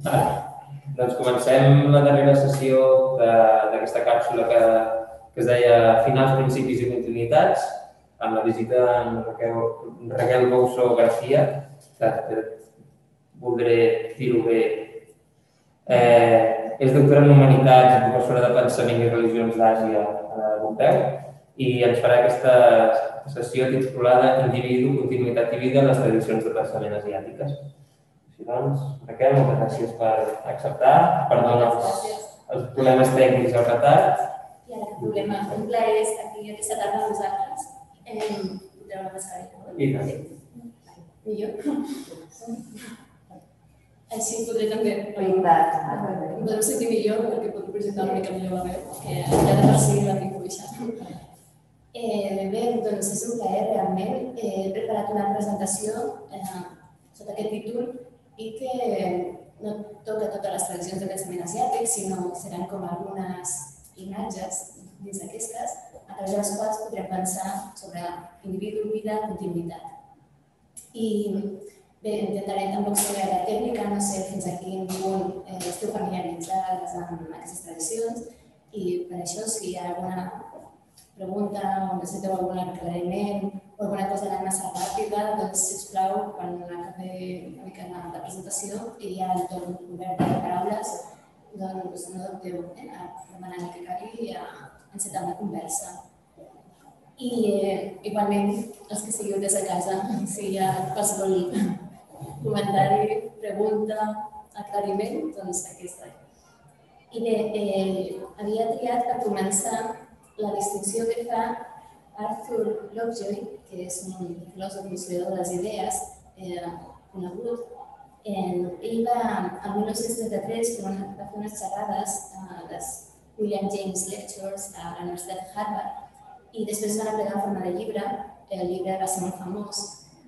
Doncs comencem la darrera sessió d'aquesta càpsula que, que es deia Finals, principis i continuïtats, amb la visita en Raquel, Raquel Bousso García, que, que voldré dir-ho bé. Eh, és doctora en Humanitats professora de Pensament i Religions d'Àsia a la Pompeu i ens farà aquesta sessió titulada Individu, continuïtat i vida en les tradicions de pensament asiàtiques. Així doncs, Raquel, moltes gràcies per acceptar. Perdona els, els problemes tècnics el retard. I ara, el problema, un plaer és aquí aquesta tarda amb vosaltres. Eh, de la mascareta. I tant. Millor? Així podré també em podrem sentir millor perquè puc projectar una mica millor la veu, que ja de per si la tinc fluixa. Eh, bé, doncs és un plaer realment. He preparat una presentació eh, sota aquest títol i que no toca totes les tradicions de pensament asiàtic, sinó seran com algunes imatges dins d'aquestes, a través de les quals podrem pensar sobre individu, vida, continuïtat. I Bé, intentaré tampoc saber la tècnica, no sé fins a quin punt eh, esteu familiaritzats amb aquestes tradicions i per això si hi ha alguna pregunta o necessiteu algun aclariment o alguna cosa d'anar massa ràpida, doncs sisplau, quan acabi una mica la, la presentació i hi ha el torn obert de paraules, doncs no dubteu eh, a demanar el que calgui i a encetar una conversa. I eh, igualment, els que sigueu des de casa, si hi ha qualsevol comentari, pregunta, aclariment, doncs aquí. I bé, eh, havia triat per començar la distinció que fa Arthur Lovejoy, que és un filòsof historiador de les idees eh, conegut. En, ell va, el 1933, fer una, va fer unes xerrades a les William James Lectures a la Universitat de Harvard i després van aplicar en forma de llibre. El llibre va ser molt famós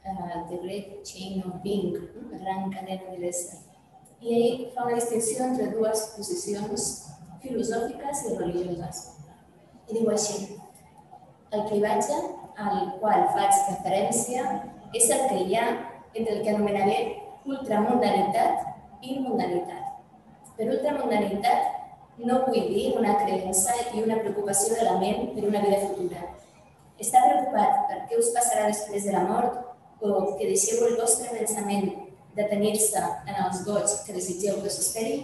uh, The Great Chain of Being, la gran cadena de l'ésser. I ell fa una distinció entre dues posicions filosòfiques i religioses. I diu així, el clivatge al qual faig referència és el que hi ha entre el que anomenaré ultramundanitat i mundanitat. Per ultramundanitat no vull dir una creença i una preocupació de la ment per una vida futura. Està preocupat per què us passarà després de la mort o que deixeu el vostre pensament de tenir-se en els goig que desitgeu que s'esperi,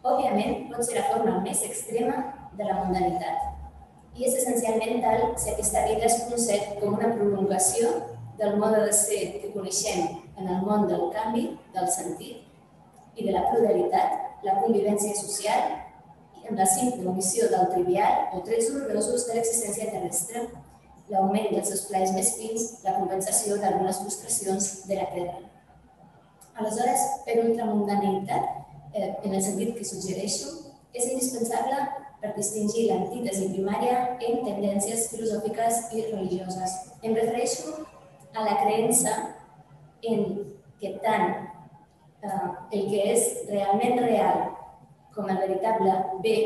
òbviament pot ser la forma més extrema de la mundanitat. I és essencialment tal si aquesta vida es concep com una prolongació del mode de ser que coneixem en el món del canvi, del sentit i de la pluralitat, la convivència social i amb la simple omissió del trivial o trets horrorosos de l'existència terrestre l'augment dels seus plaers més fins, la compensació d'algunes frustracions de la terra. Aleshores, per ultramundaneïtat, eh, en el sentit que suggereixo, és indispensable per distingir l'antítesi primària en tendències filosòfiques i religioses. Em refereixo a la creença en que tant eh, el que és realment real com el veritable bé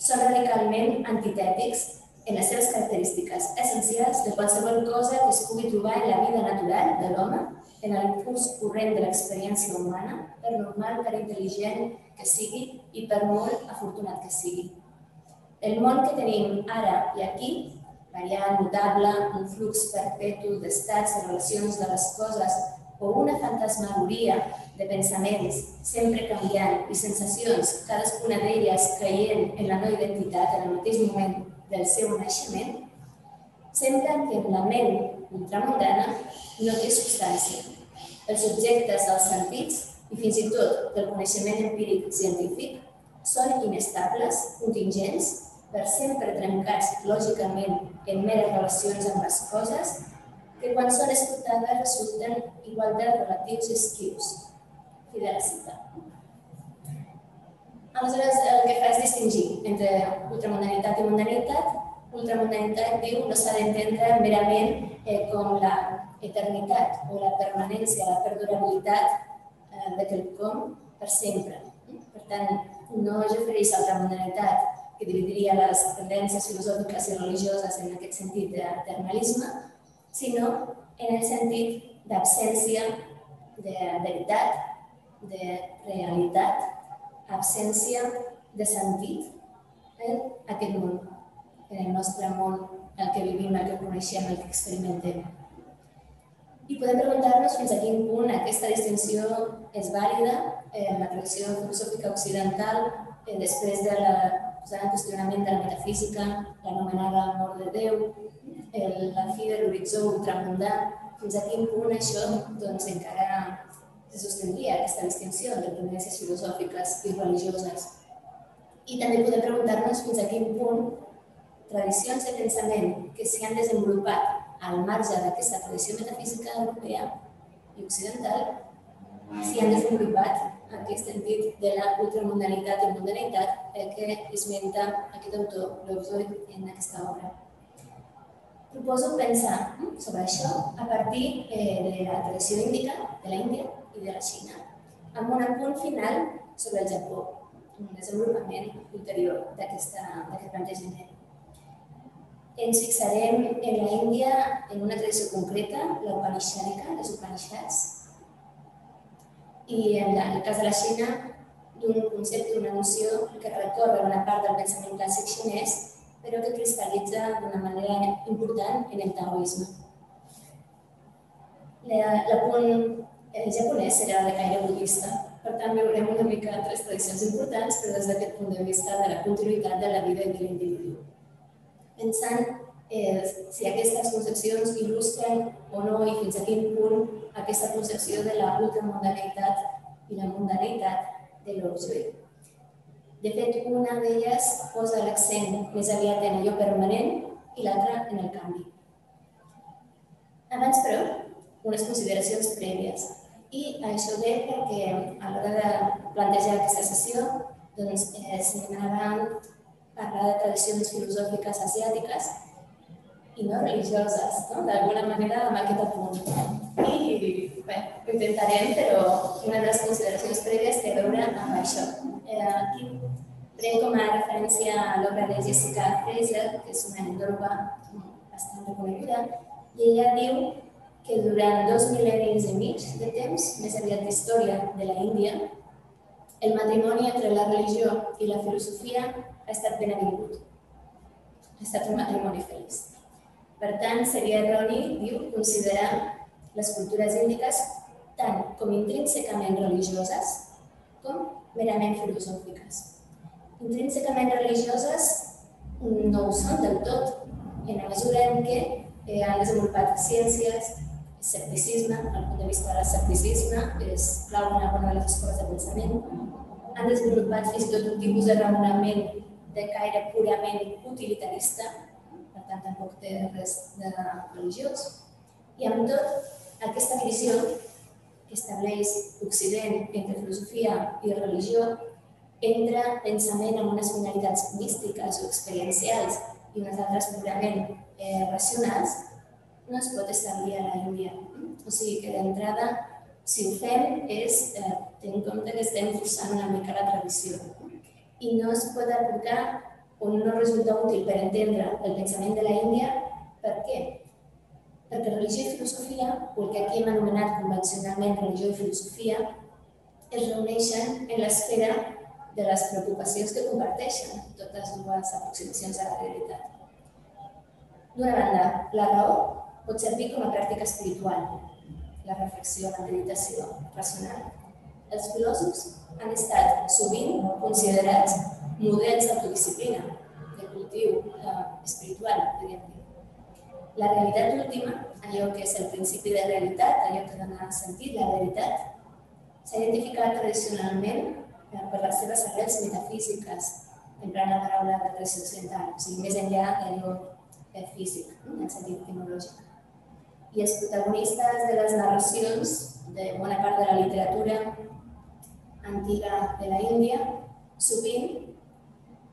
són radicalment antitètics en les seves característiques essencials de qualsevol cosa que es pugui trobar en la vida natural de l'home, en el curs corrent de l'experiència humana, per normal, per intel·ligent que sigui i per molt afortunat que sigui. El món que tenim ara i aquí, variant, notable, un flux perpetu d'estats i relacions de les coses o una fantasmagoria de pensaments sempre canviant i sensacions, cadascuna d'elles creient en la no identitat en el mateix moment del seu naixement, sembla que la ment ultramundana no té substància. Els objectes dels sentits i fins i tot del coneixement empíric científic són inestables, contingents, per sempre trencats lògicament en meres relacions amb les coses, que quan són escoltades resulten igual de relatius esquius. Fi de la cita. Aleshores, el que fa és distingir entre ultramundanitat i mundanitat. Ultramundanitat, diu, no s'ha d'entendre merament eh, com la eternitat o la permanència, la perdurabilitat eh, de quelcom per sempre. Per tant, no es refereix a ultramundanitat que dividiria les tendències filosòfiques i religioses en aquest sentit d'eternalisme, sinó en el sentit d'absència de veritat de realitat, absència de sentit en aquest món, en el nostre món, el que vivim, el que coneixem, el que experimentem. I podem preguntar-nos fins a quin punt aquesta distinció és vàlida en la tradició filosòfica occidental eh, després de la posada en qüestionament de la metafísica, l'anomenada mort de Déu, el, la fi de l'horitzó ultramundà, fins a quin punt això doncs, encara se sostindria aquesta distinció entre tendències filosòfiques i religioses. I també podem preguntar-nos fins a quin punt tradicions de pensament que s'hi han desenvolupat al marge d'aquesta tradició metafísica europea i occidental s'hi han desenvolupat aquest sentit de la ultramundanitat i mundanitat que esmenta aquest autor, Lovejoy, en aquesta obra. Proposo pensar sobre això a partir eh, de la tradició índica, de la Índia i de la Xina, amb un apunt final sobre el Japó, un desenvolupament ulterior d'aquest plantejament. Ens fixarem en la Índia en una tradició concreta, la les Upanishads, i en el cas de la Xina, d'un concepte, d'una noció que recorre una part del pensament clàssic xinès però que cristal·litza d'una manera important en el taoisme. L'apunt japonès serà de caire budista, per tant veurem una mica altres tradicions importants, però des d'aquest punt de vista de la continuïtat de la vida de l'individu. Pensant eh, si aquestes concepcions il·lustren o no i fins a quin punt aquesta concepció de la ultramundaneïtat i la mundaneïtat de l'objecte. De fet, una d'elles posa l'accent més aviat en allò permanent i l'altra en el canvi. Abans, però, unes consideracions prèvies. I això ve perquè a l'hora de plantejar aquesta sessió doncs, eh, s'anomenava parlar de tradicions filosòfiques asiàtiques i no religioses, no? d'alguna manera amb aquest apunt. I bé, ho intentarem, però una de les consideracions prèvies té a veure amb això. Eh, aquí prenc com a referència l'obra de Jessica Fraser, que és una endòloga bastant reconeguda, i ella diu que durant dos mil·lennis i mig de temps, més aviat d'història de la Índia, el matrimoni entre la religió i la filosofia ha estat ben avingut. Ha estat un matrimoni feliç. Per tant, seria erroni, diu, considerar les cultures índiques tant com intrínsecament religioses com merament filosòfiques. Intrínsecament religioses no ho són del tot, en la mesura en què eh, han desenvolupat ciències, escepticisme, al punt de vista de l'escepticisme, és clau una bona de les escoles de pensament, han desenvolupat fins i tot un tipus de raonament de caire purament utilitarista, tampoc té res de religiós, i amb tot, aquesta divisió que estableix Occident entre filosofia i religió entra pensament amb unes finalitats místiques o experiencials i unes altres purament eh, racionals, no es pot establir a la Índia. O sigui que d'entrada, si ho fem, és eh, tenir en compte que estem forçant una mica la tradició. I no es pot aplicar o no resulta útil per entendre el pensament de la Índia. Per què? Perquè religió i filosofia, o el que aquí hem anomenat convencionalment religió i filosofia, es reuneixen en l'esfera de les preocupacions que comparteixen totes dues aproximacions a la realitat. D'una banda, la raó pot servir com a pràctica espiritual, la reflexió, la meditació racional. Els filòsofs han estat sovint considerats models d'autodisciplina, de cultiu eh, espiritual, diríem dir. La realitat última, allò que és el principi de realitat, allò que dona sentit, la realitat, s'ha identificat tradicionalment per les seves arrels metafísiques, emprant la paraula de tradició occidental, o sigui, més enllà d'allò físic, en el sentit etimològic. I els protagonistes de les narracions de bona part de la literatura antiga de la Índia, sovint,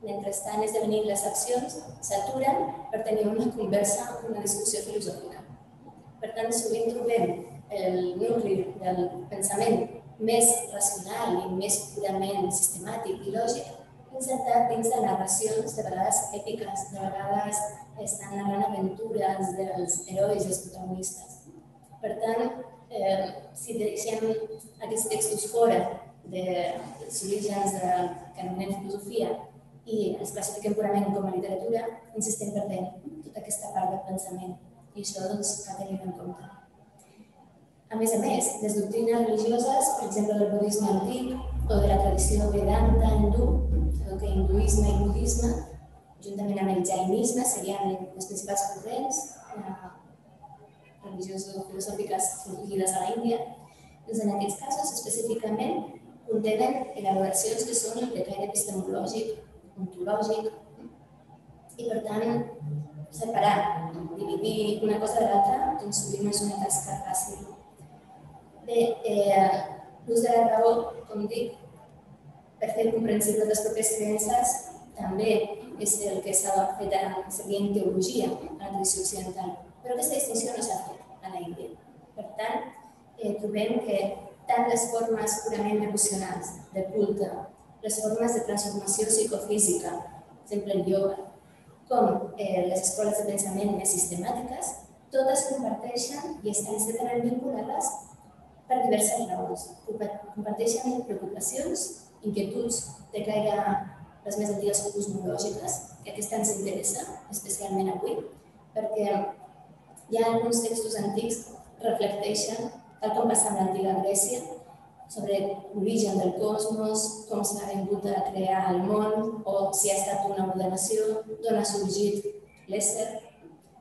mentre estan esdevenint les accions, s'aturen per tenir una conversa, una discussió filosòfica. Per tant, sovint trobem el nucli del pensament més racional i més purament sistemàtic i lògic, insertat dins de narracions de vegades èpiques, de vegades estan narrant aventures dels herois, dels protagonistes. Per tant, eh, si deixem aquests textos fora de, dels orígens de, que anomenem filosofia i els classifiquem purament com a literatura, ens estem perdent tota aquesta part del pensament i això doncs, cal tenir en compte. A més a més, les doctrines religioses, per exemple del budisme antic o de la tradició Vedanta hindú, el que hinduisme i budisme, juntament amb el jainisme, serien les principals corrents eh, religioses o filosòfiques sorgides a la Índia, doncs en aquests casos específicament contenen elaboracions que són de caire epistemològic, ontològic, i per tant separar, dividir una cosa de l'altra, doncs sovint és una tasca fàcil. Bé, eh, l'ús de la raó, com dic, per fer comprensible les propres creences, també és el que s'ha fet servir en teologia, a la tradició occidental. Però aquesta distinció no s'ha fet a la Índia. Per tant, eh, trobem que tant les formes purament devocionals de culte, les formes de transformació psicofísica, per exemple el yoga, com eh, les escoles de pensament més sistemàtiques, totes comparteixen i estan estretament vinculades per diverses raons. Comparteixen preocupacions, inquietuds de caire les més antigues cosmològiques, que aquesta ens interessa, especialment avui, perquè hi ha alguns textos antics reflecteixen, tal com passa amb l'antiga Grècia, sobre l'origen del cosmos, com s'ha vingut a crear el món, o si ha estat una ordenació, d'on ha sorgit l'ésser.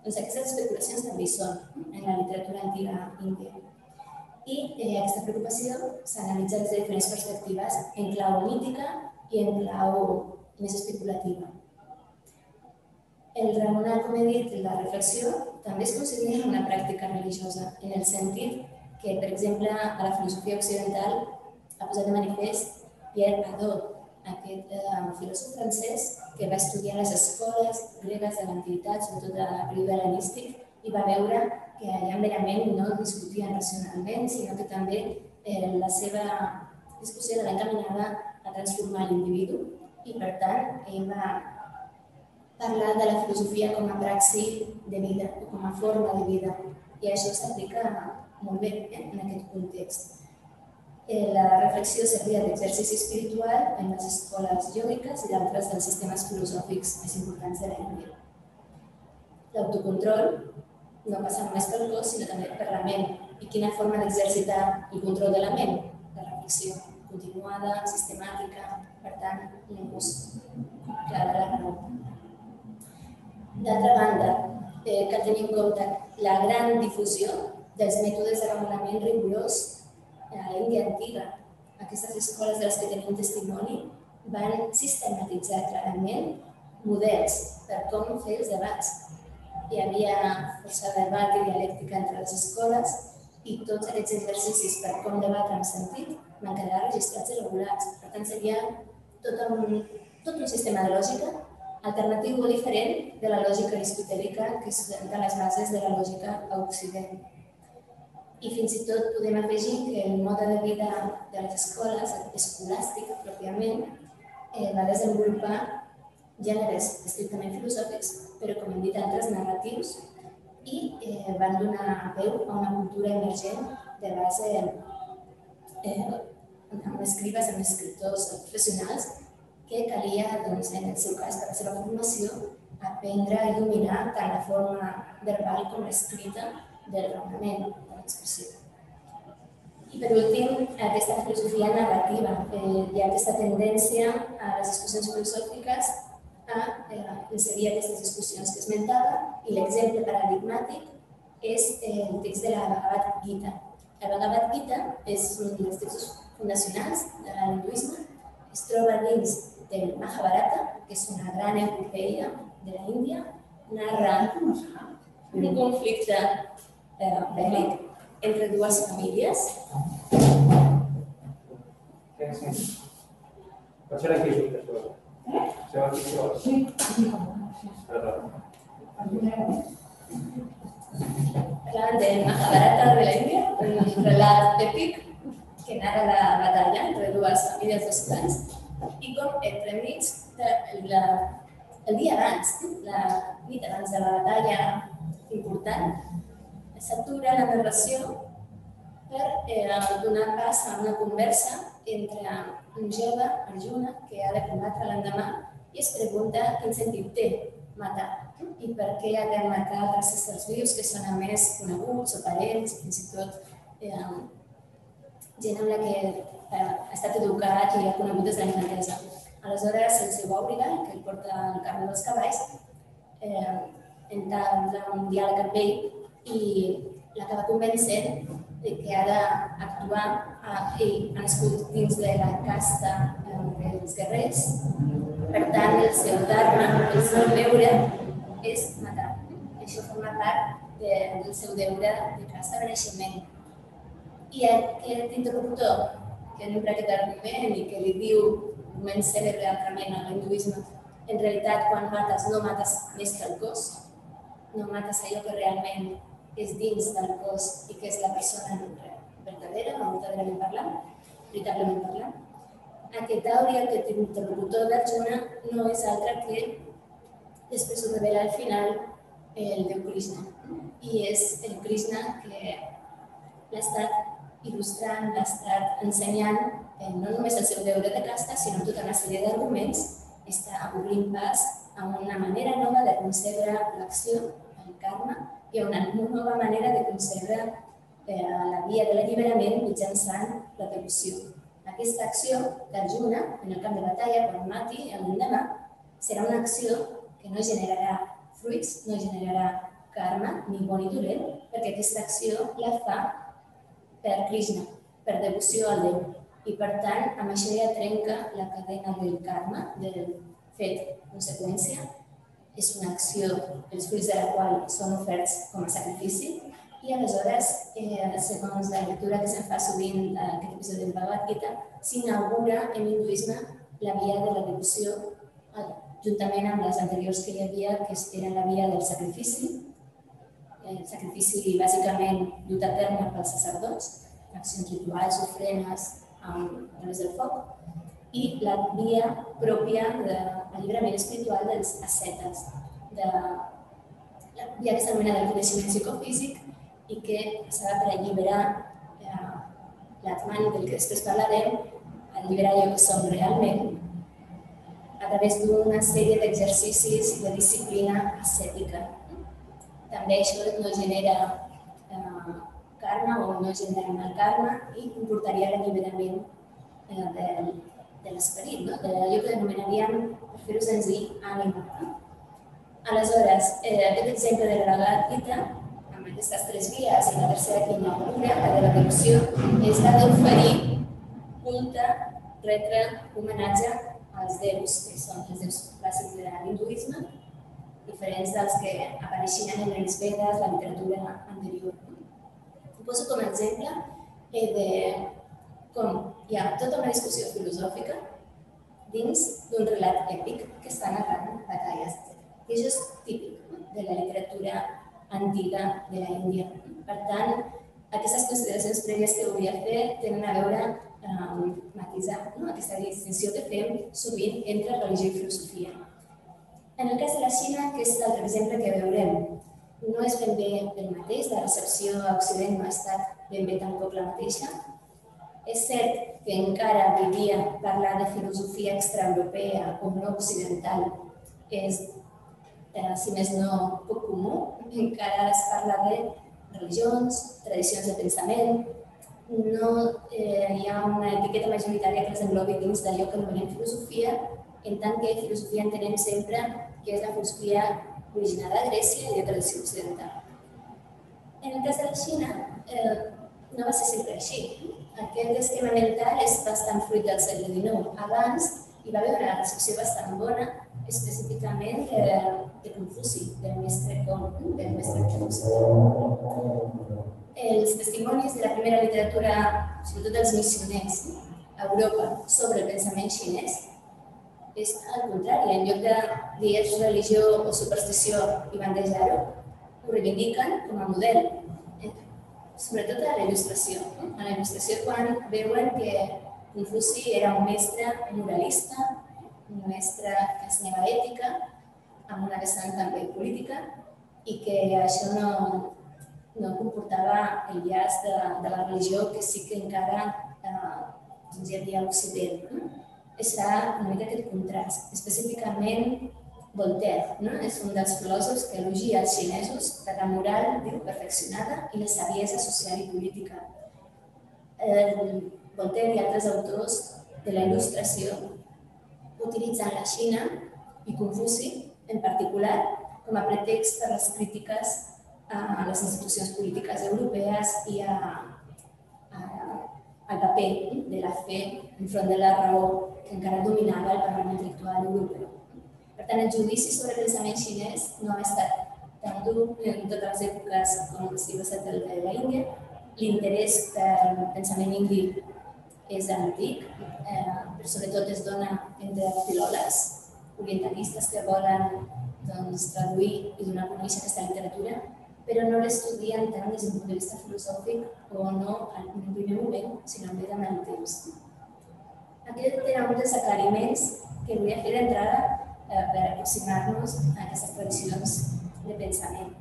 Doncs aquestes especulacions també hi són en la literatura antiga índia. I eh, aquesta preocupació s'analitza des de diferents perspectives, en clau mítica i en clau més especulativa. El raonar, com he dit, la reflexió també es considera una pràctica religiosa, en el sentit que, per exemple, a la filosofia occidental ha posat de manifest Pierre Hadot, aquest eh, filòsof francès que va estudiar les escoles gregues de l'antiguitat, sobretot a període hel·lenístic, i va veure que allà merament no discutien racionalment, sinó que també eh, la seva discussió era encaminada a transformar l'individu i per tant ell va parlar de la filosofia com a praxi de vida, com a forma de vida. I això s'aplica molt bé eh, en aquest context. Eh, la reflexió servia d'exercici espiritual en les escoles iògiques i d'altres dels sistemes filosòfics més importants de l'Índia. L'autocontrol no passa només pel cos, sinó també per la ment. I quina forma d'exercitar el control de la ment? La reflexió continuada, sistemàtica, per tant, l'ús clar de la raó. D'altra banda, eh, cal tenir en compte la gran difusió dels mètodes de raonament rigorós a l'Índia antiga. Aquestes escoles de les que tenim testimoni van sistematitzar clarament models per com fer els debats. Hi havia força debat i dialèctica entre les escoles i tots aquests exercicis per com debatre amb sentit van quedar registrats i regulats. Per tant, seria tot un, tot un sistema de lògica alternatiu o diferent de la lògica aristotèlica que és de les bases de la lògica a Occident. I fins i tot podem afegir que el mode de vida de les escoles, escolàstic pròpiament, eh, va desenvolupar gèneres estrictament filosòfics, però com hem dit altres, narratius, i eh, van donar veu a una cultura emergent de base eh, amb escribes, amb escriptors professionals, que calia, doncs, en el seu cas, per la seva formació, aprendre i dominar tant la forma verbal com l'escrita del raonament, de l'expressió. I per últim, aquesta filosofia narrativa. Eh, hi ha aquesta tendència a les discussions filosòfiques a eh, inserir aquestes discussions que esmentava i l'exemple paradigmàtic és el text de la Bhagavad Gita. La Bhagavad Gita és un dels textos fundacionals de l'hinduisme, es troba dins del Mahabharata, que és una gran epopeia de la Índia, narra un conflicte eh, bèl·lic entre dues famílies. Pot ser aquí, això. Eh? Seu aquí, això. Sí. Parlant del Mahabharata de la Índia, un relat èpic que narra la batalla entre dues famílies dos clans i com entremig de la, el dia abans, la nit abans de la batalla important, s'atura la narració per eh, donar pas a una conversa entre un jove, Arjuna, que ha de combatre l'endemà i es pregunta quin sentit té matar i per què ha de matar altres éssers vius que són a més coneguts o parents, fins i tot eh, gent amb la que eh, ha estat educat i ha conegut des de la infantesa. Aleshores, el seu àuriga, que el porta al carro dels cavalls, eh, entra un diàleg amb ell i l'acaba convencent de que ha d'actuar, ell ha nascut dins de la casta eh, dels guerrers, per tant, el seu dharma, el seu deure, és matar. Això forma part de, del seu deure de casta de naixement. I aquest interlocutor, que no practica argument i que li diu argument cèlebre altrament a l'hinduisme, en realitat, quan mates, no mates més que el cos, no mates allò que realment és dins del cos i que és la persona verdadera, no verdaderament parlant, veritablement parlant. Aquest àurea, aquest interlocutor d'Arjuna, no és altre que, després ho revela al final, el Déu Krishna. I és el Krishna que l'ha estat il·lustrant, l'ha estat ensenyant eh, no només el seu deure de casta, sinó tota una sèrie d'arguments, està obrint pas a una manera nova de concebre l'acció, el karma, hi ha una nova manera de concebre eh, la via de l'alliberament mitjançant la devoció. Aquesta acció d'Arjuna en el camp de batalla, quan mati l'endemà, serà una acció que no generarà fruits, no generarà karma, ni bon ni dolent, perquè aquesta acció la fa per Krishna, per devoció al Déu. I per tant, amb això ja trenca la cadena del karma, del fet conseqüència, és una acció, els fruits de la qual són oferts com a sacrifici, i aleshores, eh, segons la lectura que se'n fa sovint d'aquest episodi del Bhagavad Gita, s'inaugura en l'hinduisme la via de la devoció, eh, juntament amb les anteriors que hi havia, que eren la via del sacrifici, el sacrifici bàsicament dut a terme pels sacerdots, accions rituals, ofrenes, amb, a través del foc, i la via pròpia de l'alliberament espiritual dels ascetes, de la via que s'anomena del coneixement psicofísic i que s'ha per alliberar eh, l'atman del que després parlarem, alliberar allò que som realment a través d'una sèrie d'exercicis de disciplina ascètica. També això no genera eh, karma o no genera mal karma i comportaria l'alliberament eh, del, de l'esperit, no? d'allò que denominaríem, per fer-ho senzill, ànima. No? Aleshores, eh, aquest exemple de la Gita, amb aquestes tres vies i la tercera que inaugura, la de la devoció, és la d'oferir culte, retre, homenatge als déus, que són els déus clàssics de l'hinduisme, diferents dels que apareixien en les Vedes, la literatura anterior. Ho poso com a exemple eh, de com hi ha tota una discussió filosòfica dins d'un relat èpic que està narrant batalles, I això és típic de la literatura antiga de la Índia. Per tant, aquestes consideracions prèvies que volia fer tenen a veure amb um, matisar no? aquesta distinció que fem sovint entre religió i filosofia. En el cas de la Xina, que és l'altre exemple que veurem, no és ben bé el mateix, la recepció a Occident no ha estat ben bé tampoc la mateixa, és cert que encara avui parlar de filosofia extraeuropea o no occidental és, eh, si més no, poc comú. Encara es parla de religions, tradicions de pensament, no eh, hi ha una etiqueta majoritària que les englobi dins d'allò que anomenem filosofia, en tant que filosofia entenem sempre que és la filosofia originada a Grècia i de tradició occidental. En el cas de la Xina, eh, no va ser sempre així. Aquest esquema mental és bastant fruit del segle XIX. Abans hi va haver una recepció bastant bona, específicament de, de Confuci, del mestre Com, del mestre Confuci. Els testimonis de la primera literatura, sobretot dels missioners a Europa, sobre el pensament xinès, és al contrari, en lloc de dir religió o superstició i bandejar-ho, ho reivindiquen com a model sobretot a la il·lustració. No? A la il·lustració quan veuen que Confuci era un mestre moralista, un mestre que ensenyava ètica, amb una vessant també política, i que això no, no comportava el llaç de, de la religió que sí que encara eh, doncs hi havia a l'Occident. No? És una mica aquest contrast. Específicament, Voltaire no? és un dels filòsofs que elogia els xinesos per la moral diu, perfeccionada i la saviesa social i política. Eh, Voltaire i altres autors de la il·lustració utilitzen la Xina i Confuci en particular com a pretext per les crítiques a les institucions polítiques europees i a, a, al paper de la fe enfront de la raó que encara dominava el Parlament actual europeu. Tant, el judici sobre el pensament xinès no ha estat tan dur en totes les èpoques com si va ser el de la Índia. L'interès pel pensament indi és antic, eh, però sobretot es dona entre filòlegs orientalistes que volen doncs, traduir i donar a conèixer aquesta literatura però no l'estudien tant des d'un punt de vista filosòfic o no en un primer moment, sinó més en el temps. Aquest era un aclariments que volia fer d'entrada eh, per aproximar-nos a aquestes tradicions de pensament.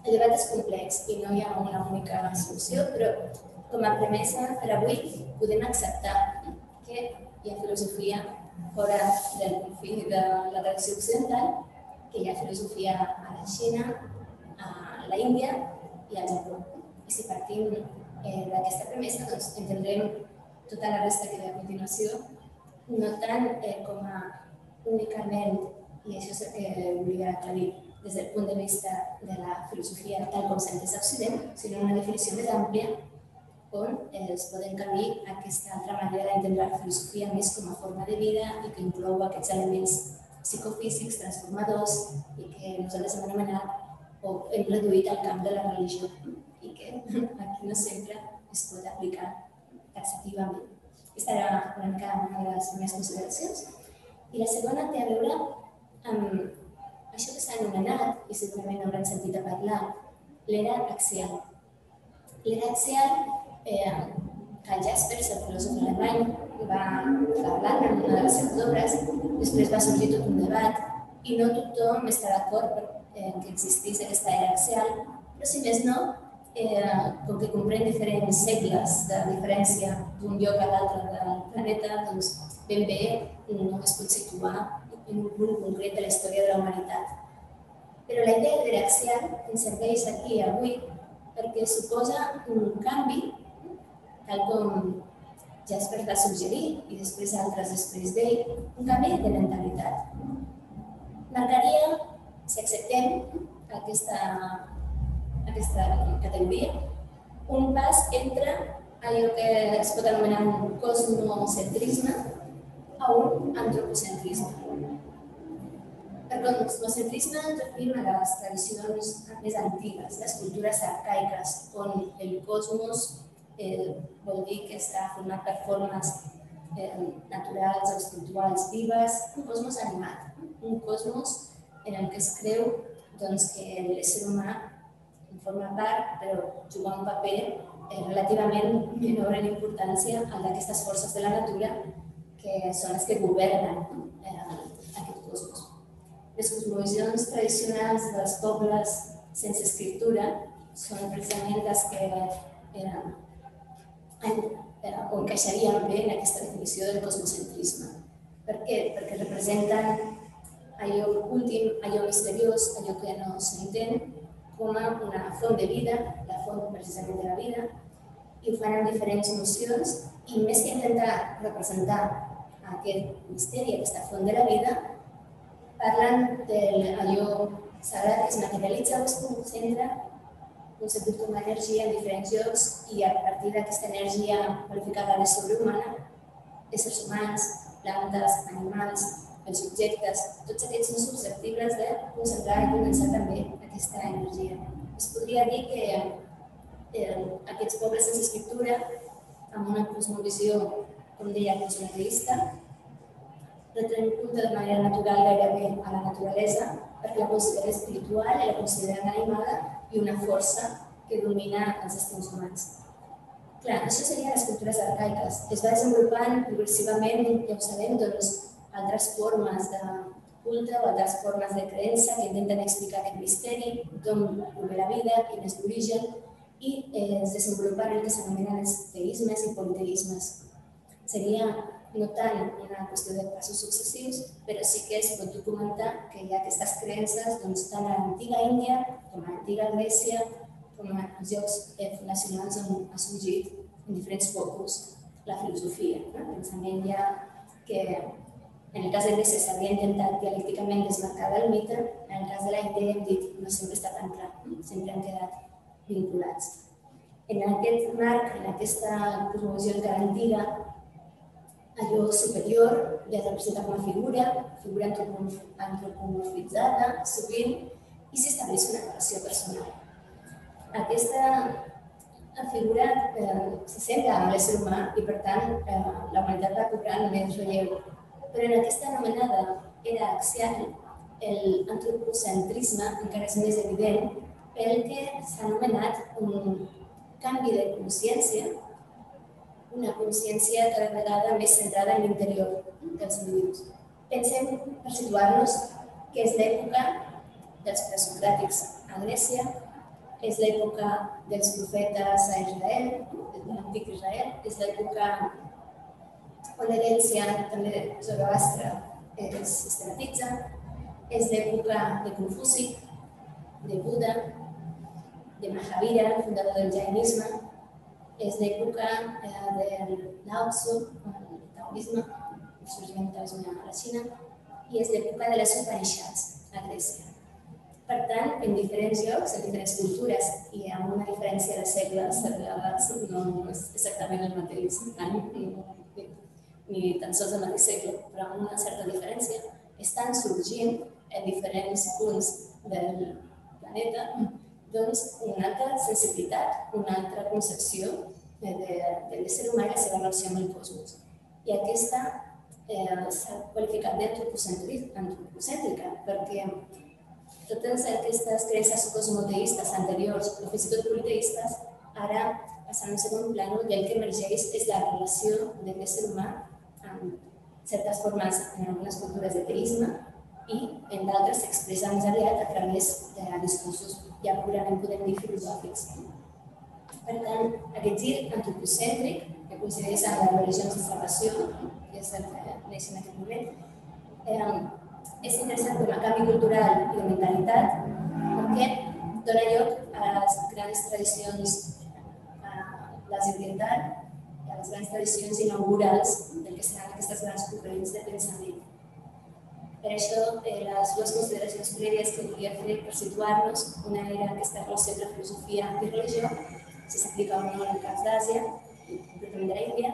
El debat és complex i no hi ha una única solució, però com a premissa per avui podem acceptar que hi ha filosofia fora del confí de la tradició occidental, que hi ha filosofia a la Xina, la Índia i al Japó. I si partim eh, d'aquesta premissa, doncs entendrem tota la resta que ve a continuació, no tant eh, com a únicament, i això és el que volia aclarir, des del punt de vista de la filosofia tal com s'ha entès a Occident, sinó una definició més àmplia on es poden canviar aquesta altra manera d'entendre la filosofia més com a forma de vida i que inclou aquests elements psicofísics transformadors i que nosaltres hem anomenat o hem reduït el camp de la religió i que aquí no sempre es pot aplicar taxativament. Aquesta era una mica una de les meves consideracions. I la segona té a veure amb això que s'ha anomenat, i segurament hauran sentit a parlar, l'era axial. L'era axial, eh, Karl Jaspers, el filòsof alemany, va parlar en una de les seves obres, després va sorgir tot un debat i no tothom està d'acord eh, que existís aquesta era axial, però si més no, eh, com que comprèn diferents segles de diferència d'un lloc a l'altre del planeta, doncs ben bé no es pot situar en un punt concret de la història de la humanitat. Però la idea de l'axial ens serveix aquí avui perquè suposa un canvi, tal com Jasper va suggerir i després altres després d'ell, un canvi de mentalitat. Marcaria si acceptem aquesta, aquesta categoria, un pas entre allò que es pot anomenar un cosmocentrisme a un antropocentrisme. Per cosmocentrisme ens referim a les tradicions més antigues, les cultures arcaiques, on el cosmos eh, vol dir que està format per formes eh, naturals o espirituals vives, un cosmos animat, un cosmos en el que es creu doncs, que l'ésser humà en forma part, però juga un paper eh, relativament menor en importància al d'aquestes forces de la natura que són les que governen eh, aquest cosmos. Les cosmovisions tradicionals dels pobles sense escriptura són precisament les que eh, eh, o encaixarien bé en aquesta definició del cosmocentrisme. Per què? Perquè representen allò últim, allò misteriós, allò que no s'entén, com a una font de vida, la font precisament de la vida, i ho fan amb diferents nocions, i més que intentar representar aquest misteri, aquesta font de la vida, parlen d'allò sagrat que es materialitza o es concentra concepte com a energia en diferents llocs i a partir d'aquesta energia qualificada de sobrehumana, éssers humans, plantes, animals, els subjectes, tots aquests són susceptibles de concentrar i condensar també aquesta energia. Es podria dir que eh, aquests pobles sense escriptura, amb una cosmovisió, com deia, cosmoteista, retren culte de manera natural gairebé a la naturalesa, perquè la considera espiritual i la consideren animada i una força que domina els estils humans. Clar, això serien les cultures arcaiques. Es va desenvolupant progressivament, ja ho sabem, doncs, altres formes de culte o altres formes de creença que intenten explicar aquest misteri, d'on ve la vida, quin és l'origen, i eh, es desenvolupar el que s'anomenen els teismes i politeismes. Seria no tant una qüestió de passos successius, però sí que es pot documentar que hi ha aquestes creences doncs, tant a l'antiga Índia com a l'antiga Grècia, com als llocs eh, fundacionals on ha sorgit en diferents focus la filosofia. No? Pensament ja que en el cas de Grècia s'havia intentat dialècticament desmarcar del mite, en el cas de la Índia hem dit no sempre està tan clar, sempre han quedat vinculats. En aquest marc, en aquesta cosmovisió encara antiga, allò superior ja es representa com a figura, figura antropomorfitzada, sovint, i s'estableix una relació personal. Aquesta figura eh, s'assembla amb l'ésser humà i, per tant, eh, la humanitat va cobrant més relleu. Però en aquesta anomenada era axial, l'antropocentrisme encara és més evident pel que s'ha anomenat un canvi de consciència una consciència cada vegada més centrada en l'interior dels individus. Pensem, per situar-nos, que és l'època dels presocràtics a Grècia, és l'època dels profetes a Israel, de l'antic Israel, és l'època on l'herència també Zoroastre es sistematitza, és l'època de Confuci, de Buda, de Mahavira, fundador del jainisme, és l'època eh, del Lao Tzu, el taoisme, el sorgiment del taoisme a la Xina, i és l'època de les Upanishads a Grècia. Per tant, en diferents llocs, en diferents cultures i amb una diferència de segles, no és exactament el mateix any ni, ni tan sols el mateix segle, però amb una certa diferència, estan sorgint en diferents punts del planeta doncs, una altra sensibilitat, una altra concepció de, de, l'ésser humà i la seva relació amb el cosmos. I aquesta eh, s'ha qualificat d'antropocèntrica perquè totes aquestes creences cosmoteistes anteriors, però fins i tot politeistes, ara passen a segon plano i el que emergeix és la relació de l'ésser humà amb certes formes en algunes cultures de teisme i en d'altres s'expressa més aviat a través de discursos ja purament podem dir filosòfics. Per tant, aquest gir antropocèntric, que coincideix amb les religions de salvació, que és el que neix en aquest moment, eh, és interessant com a canvi cultural i de mentalitat, perquè dona lloc a les grans tradicions, a l'Àsia Oriental, a les grans tradicions inaugurals del que seran aquestes grans corrents de pensament. Per això, eh, les dues consideracions prèvies que volia fer per situar-nos, una era aquesta relació entre filosofia i religió, si s'aplica o no en el cas d'Àsia, concretament de l'Índia,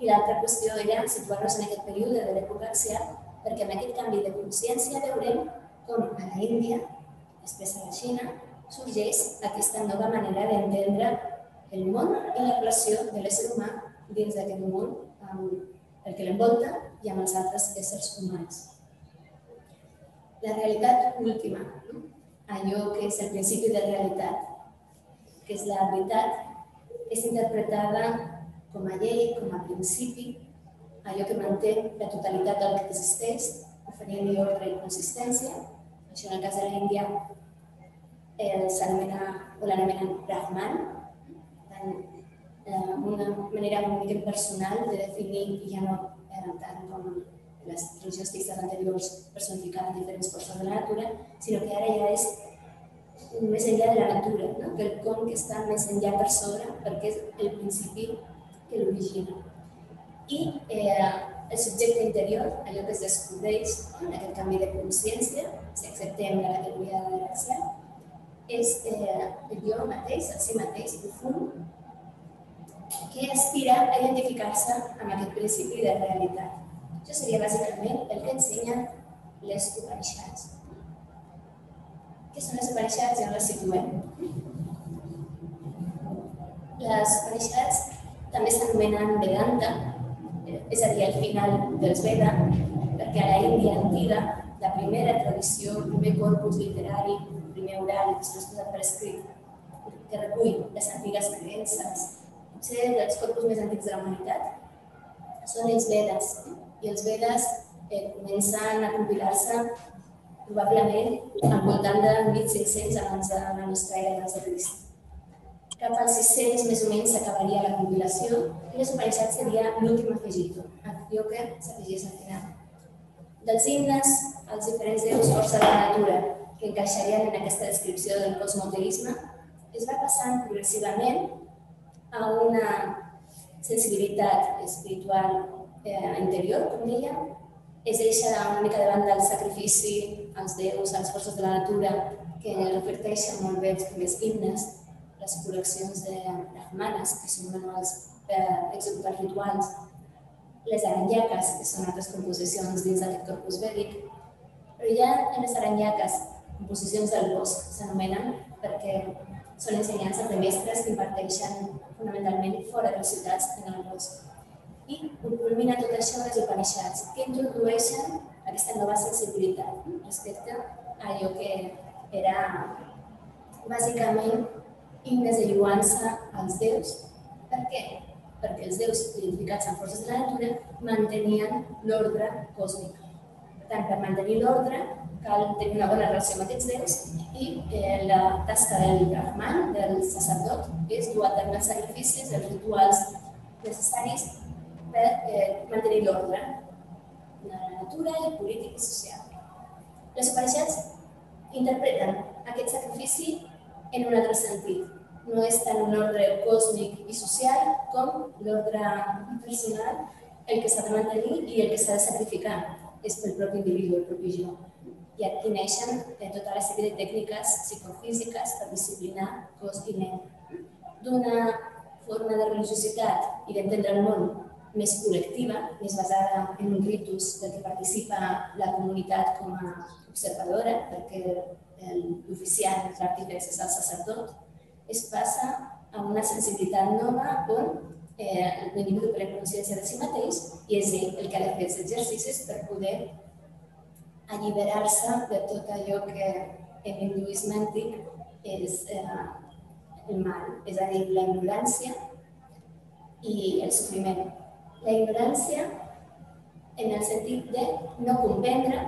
i l'altra qüestió era situar-nos en aquest període de l'època axial, perquè amb aquest canvi de consciència veurem com a la Índia, després a la Xina, sorgeix aquesta nova manera d'entendre el món i la relació de l'ésser humà dins d'aquest món amb el que l'envolta i amb els altres éssers humans la realitat última, no? allò que és el principi de realitat, que és la veritat, és interpretada com a llei, com a principi, allò que manté la totalitat del que existeix, oferint-li ordre i consistència. Això en el cas de l'Índia eh, s'anomena o l'anomenen Brahman, una manera mica impersonal de definir i ja no eh, tant com les religions teistes anteriors personificaven diferents forces de la natura, sinó que ara ja és més enllà de la natura, no? com que està més enllà per sobre, perquè és el principi que l'origina. I eh, el subjecte interior, allò que es descobreix en aquest canvi de consciència, si acceptem la categoria de gràcia, és eh, el jo mateix, el si mateix, profund, que aspira a identificar-se amb aquest principi de realitat. Això seria bàsicament el que ensenyen les Upanishads. Què són les Upanishads on les situem? Les Upanishads també s'anomenen Vedanta, és a dir, el final dels Veda, perquè a la Índia antiga, la primera tradició, el primer corpus literari, el primer oral, després posat per escrit, que recull les antigues creences, potser dels corpus més antics de la humanitat, són els Vedes, i els Vedes eh, comencen a compilar-se probablement al voltant de 1500 abans de la nostra era de Crist. Cap als 600 més o menys s'acabaria la compilació i les Upanishads seria l'últim afegit, allò que s'afegís al final. Dels himnes als diferents déus força de la natura que encaixarien en aquesta descripció del cosmoteisme, es va passant progressivament a una sensibilitat espiritual eh, interior, com deia, és deixar una mica davant del sacrifici als déus, a les forces de la natura, que reflecteixen molt bé els primers himnes, les col·leccions de brahmanes, que són manuals per executar rituals, les aranyaques, que són altres composicions dins d'aquest corpus vèdic, però ha en les aranyaques composicions del bosc, s'anomenen, perquè són ensenyances de mestres que imparteixen fonamentalment fora de les ciutats en el bosc i culmina tot això les Upanishads, que introdueixen aquesta nova sensibilitat respecte a allò que era bàsicament lluança als déus. Per què? Perquè els déus identificats amb forces de la natura mantenien l'ordre còsmic. Per tant, per mantenir l'ordre cal tenir una bona relació amb aquests déus i eh, la tasca del brahman, del sacerdot, és dur a terme els sacrificis, els rituals necessaris per eh, mantenir l'ordre de la natura i polític i social. Les Upanishads interpreten aquest sacrifici en un altre sentit. No és tant un ordre còsmic i social com l'ordre personal el que s'ha de mantenir i el que s'ha de sacrificar. És pel propi individu, el propi jo. I aquí neixen eh, tota la sèrie de tècniques psicofísiques per disciplinar cos i ment. D'una forma de religiositat i d'entendre el món més col·lectiva, més basada en un ritus del que participa la comunitat com a observadora, perquè l'oficial, l'artífex és el sacerdot, es passa a una sensibilitat nova on eh, l'individu pren consciència de si mateix i és ell el que ha de fer els exercicis per poder alliberar-se de tot allò que en l'hinduisme antic és eh, el mal, és a dir, la ignorància i el sofriment. La ignorància en el sentit de no comprendre,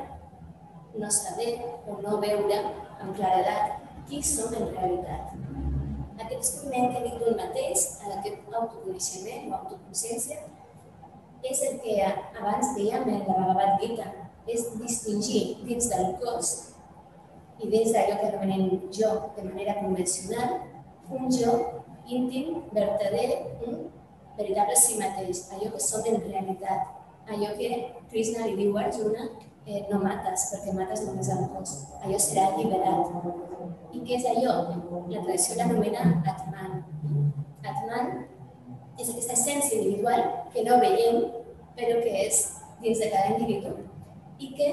no saber o no veure amb claredat qui som en realitat. Aquest descobriment que dic d'un mateix, aquest autoconeixement o autoconsciència, és el que abans dèiem en la Bhagavad Gita, és distingir dins del cos i dins d'allò que anomenem jo de manera convencional, un jo íntim, verdader, un veritable si mateix, allò que som en realitat, allò que Krishna li diu a Arjuna, eh, no mates, perquè mates només el cos. Allò serà alliberat. I què és allò? La tradició l'anomena Atman. Atman és aquesta essència individual que no veiem, però que és dins de cada individu i que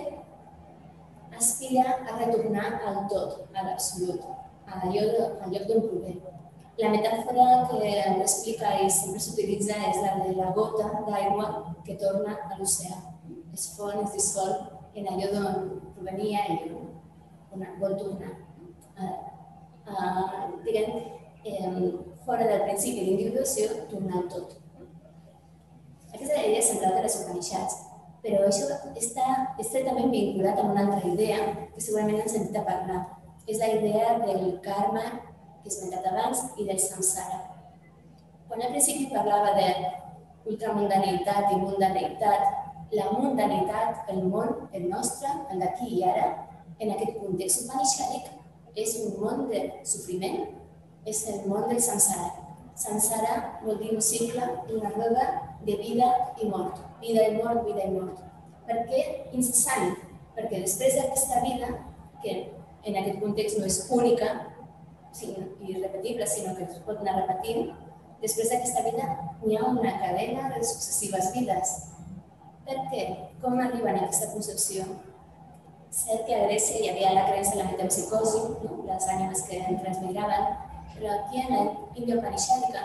aspira a retornar al tot, a l'absolut, a lloc d'on prové. La metàfora que explica i sempre s'utilitza és la de la gota d'aigua que torna a l'oceà. Es fon, es dissol en allò d'on provenia i on vol tornar. Uh, uh, diguem, eh, fora del principi d'individuació, tornar al tot. Aquesta és la idea central de les Upanishads, però això està estretament vinculat amb una altra idea que segurament hem sentit a parlar. És la idea del karma esmentat abans, i del samsara. Quan al principi parlava de ultramundaneitat i mundaneitat, la mundanitat, el món, el nostre, el d'aquí i ara, en aquest context upanishàdic, és un món de sofriment, és el món del samsara. Samsara vol dir un cicle, una roda de vida i mort, vida i mort, vida i mort. Per què incessant? Perquè després d'aquesta vida, que en aquest context no és única, irrepetible, sinó que es pot anar repetint, després d'aquesta vida hi ha una cadena de successives vides. Per què? Com arriben a aquesta concepció? Cert que a Grècia hi havia la creença en la metempsicosi, no? les ànimes que transmigraven, però aquí en l'Índia Upanishàdica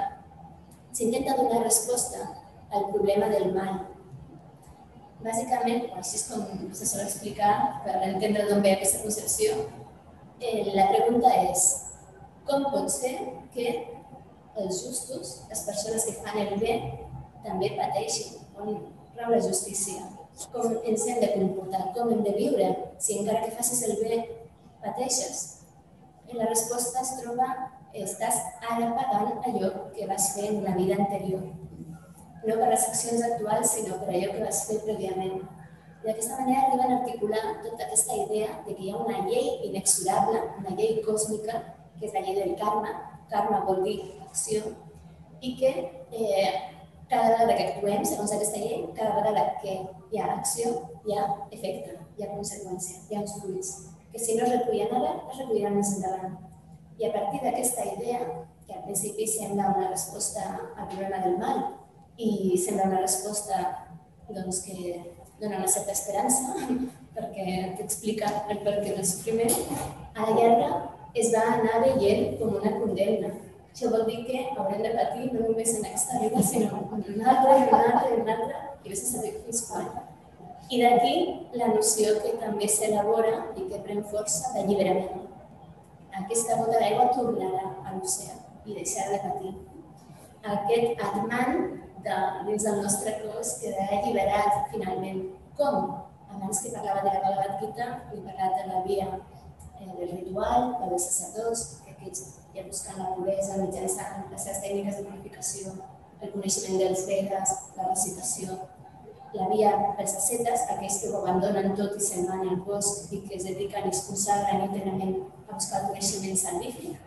s'intenta donar resposta al problema del mal. Bàsicament, així és com se sol explicar, per entendre d'on ve aquesta concepció, eh, la pregunta és com pot ser que els justos, les persones que fan el bé, també pateixin? On rau la justícia? com ens hem de comportar, com hem de viure, si encara que facis el bé pateixes. I la resposta es troba, estàs ara pagant allò que vas fer en la vida anterior. No per les accions actuals, sinó per allò que vas fer prèviament. D'aquesta manera arriben a articular tota aquesta idea de que hi ha una llei inexorable, una llei còsmica, que és la llei del karma, karma vol dir acció, i que eh, cada vegada que actuem, segons aquesta llei, cada vegada que hi ha acció, hi ha efecte, hi ha conseqüència, hi ha uns fruits, que si no es recullen ara, es recolliran més endavant. I a partir d'aquesta idea, que al principi sembla una resposta al problema del mal i sembla una resposta doncs, que dona una certa esperança, perquè t'explica el per què del sofriment, a la llarga es va anar veient com una condemna. Això vol dir que haurem de patir no només en aquesta vida, sinó en una altra, i una altra, i una altra, i vés a saber fins quan. I d'aquí la noció que també s'elabora i que pren força d'alliberament. Aquesta gota d'aigua tornarà a l'oceà i deixarà de patir. Aquest Atman de, dins del nostre cos quedarà alliberat finalment. Com? Abans que parlava de la Bhagavad Gita, he parlat de la via del ritual, la dels sacerdots, que aquests ja busquen la puresa mitjançant les seves tècniques de purificació, el coneixement dels Vedas, la recitació, la via pels ascetes, aquells que ho abandonen tot i se'n van al bosc i que es dediquen i es consagren íntegrament a buscar el coneixement salvífic,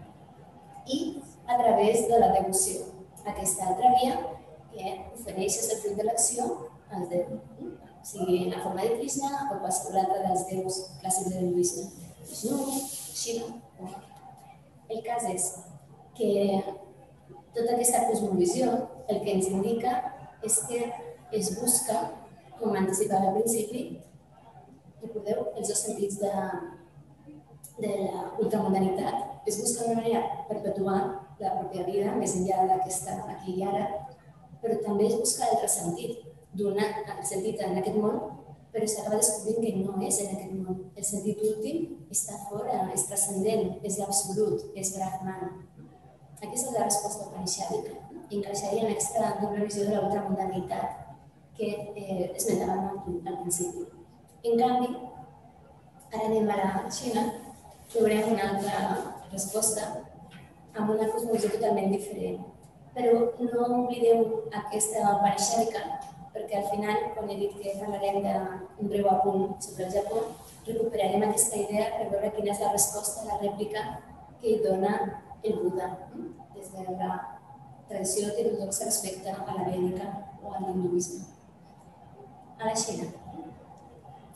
i a través de la devoció, aquesta altra via que ofereix el fruit de l'acció als déus, sigui en la forma de Krishna o qualsevol altre dels déus clàssics de l'hinduisme. Vishnu, Shiva. El cas és que tota aquesta cosmovisió el que ens indica és que es busca, com anticipava al principi, recordeu, els dos sentits de, de l'ultramundanitat, es busca una manera perpetuar la pròpia vida més enllà d'aquesta aquí i ara, però també es busca l'altre sentit, donar el sentit en aquest món, però s'acaba descobrint que no és en aquest món. El sentit últim està fora, és transcendent, és absolut, és Brahman. Aquesta és la resposta upanishàdica. Encaixaria en aquesta doble visió de l'ultramundanitat que eh, esmentàvem al, principi. En canvi, ara anem a la Xina, trobarem una altra resposta amb una cosmovisió totalment diferent. Però no oblideu aquesta panixèrica, perquè al final, quan he dit que parlarem d'un breu apunt sobre el Japó, recuperarem aquesta idea per veure quina és la resposta, la rèplica que hi dona el Buda des de la tradició heterodoxa respecte a la vèdica o a l'hinduisme. A la Xina.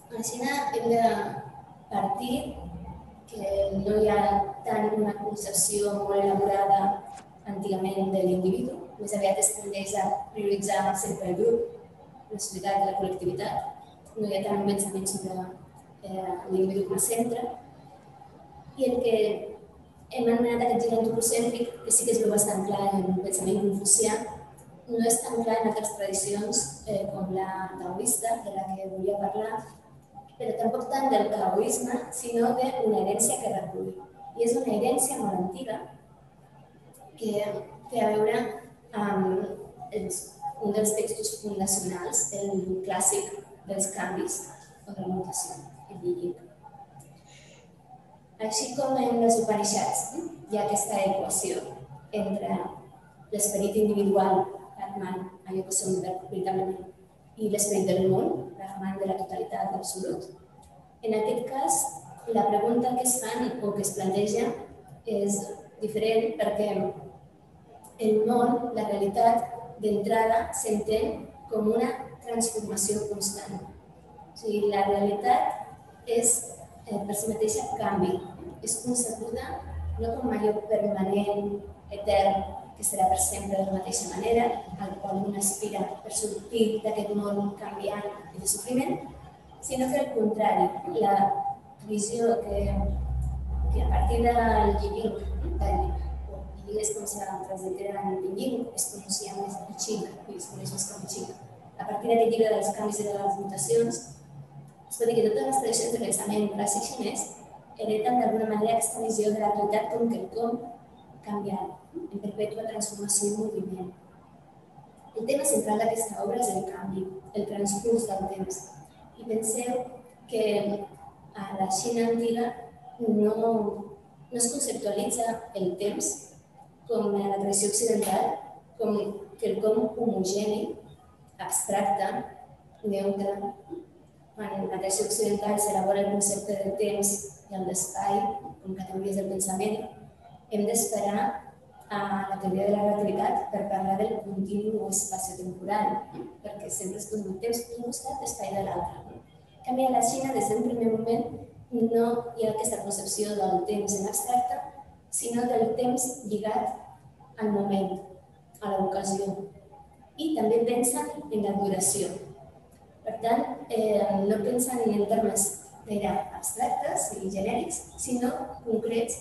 A la Xina hem de partir que no hi ha tant una concepció molt elaborada antigament de l'individu, més aviat es tendeix a prioritzar sempre el grup, societat i la col·lectivitat, no hi ha tant un pensament sobre eh, l'individu com a centre, i el que hem anomenat aquest gir antropocèntric, que sí que es veu bastant clar en el pensament confucià, no és tan clar en altres tradicions eh, com la taoista, de la que volia parlar, però tampoc tant del taoisme, sinó d'una herència que recull. I és una herència molt antiga que té a veure amb els, un dels textos fundacionals, el clàssic dels canvis o de la mutació, el Ying. Així com en les Upanishads hi ha aquesta equació entre l'esperit individual, Atman, allò que som veritablement, i l'esperit del món, Brahman de la totalitat absolut. En aquest cas, la pregunta que es fan o que es planteja és diferent perquè el món, la realitat, d'entrada s'entén com una transformació constant. O sigui, la realitat és eh, per si mateixa canvi, és concebuda no com allò permanent, etern, que serà per sempre de la mateixa manera, al qual un aspira per sortir d'aquest món canviant i de sofriment, sinó que al contrari, la visió que, que a partir del Ying, del Ying és com si la transitera en Pinyin, es coneixia més el Qing, i es coneix més com Qing. A partir d'aquest llibre dels canvis i de les mutacions, es pot dir que totes les tradicions de pensament clàssic xinès hereten d'alguna manera aquesta visió de la realitat com quelcom canviant, en perpètua transformació i moviment. El tema central d'aquesta obra és el canvi, el transcurs del temps. penseu que a la Xina antiga no, no es conceptualitza el temps com la tradició occidental, com quelcom homogeni, abstracte, neutre. En la tradició occidental s'elabora el concepte del temps i el l'espai com categories del pensament, hem d'esperar a la teoria de la relativitat per parlar del continu espacio-temporal, perquè sempre es un temps d'un costat, espai de l'altre. En canvi, a la Xina, des d'un primer moment, no hi ha aquesta concepció del temps en abstracte, sinó del temps lligat al moment, a l'ocasió. I també pensen en la duració. Per tant, eh, no pensen en termes gaire abstractes i genèrics, sinó concrets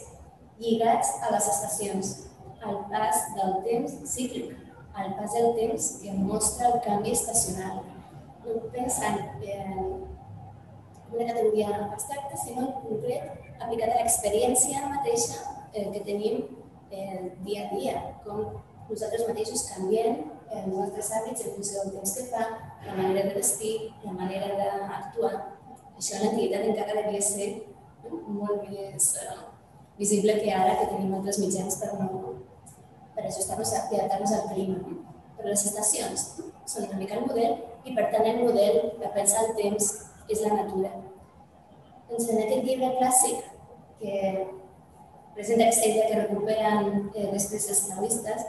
lligats a les estacions, al pas del temps cíclic, al pas del temps que mostra el canvi estacional. No pensant en una categoria abstracta, sinó en concret aplicat a l'experiència mateixa eh, que tenim eh, dia a dia, com nosaltres mateixos canviem els nostres hàbits en funció del temps que fa, la manera de vestir, la manera d'actuar. Això en l'antiguitat encara devia ser molt més eh, visible que ara que tenim altres mitjans per, no, per ajustar-nos adaptar-nos al clima. Però les estacions són una mica el model i per tant el model per pensar el temps és la natura. Doncs en aquest llibre clàssic que presenta idea que recuperen eh, després els taoistes,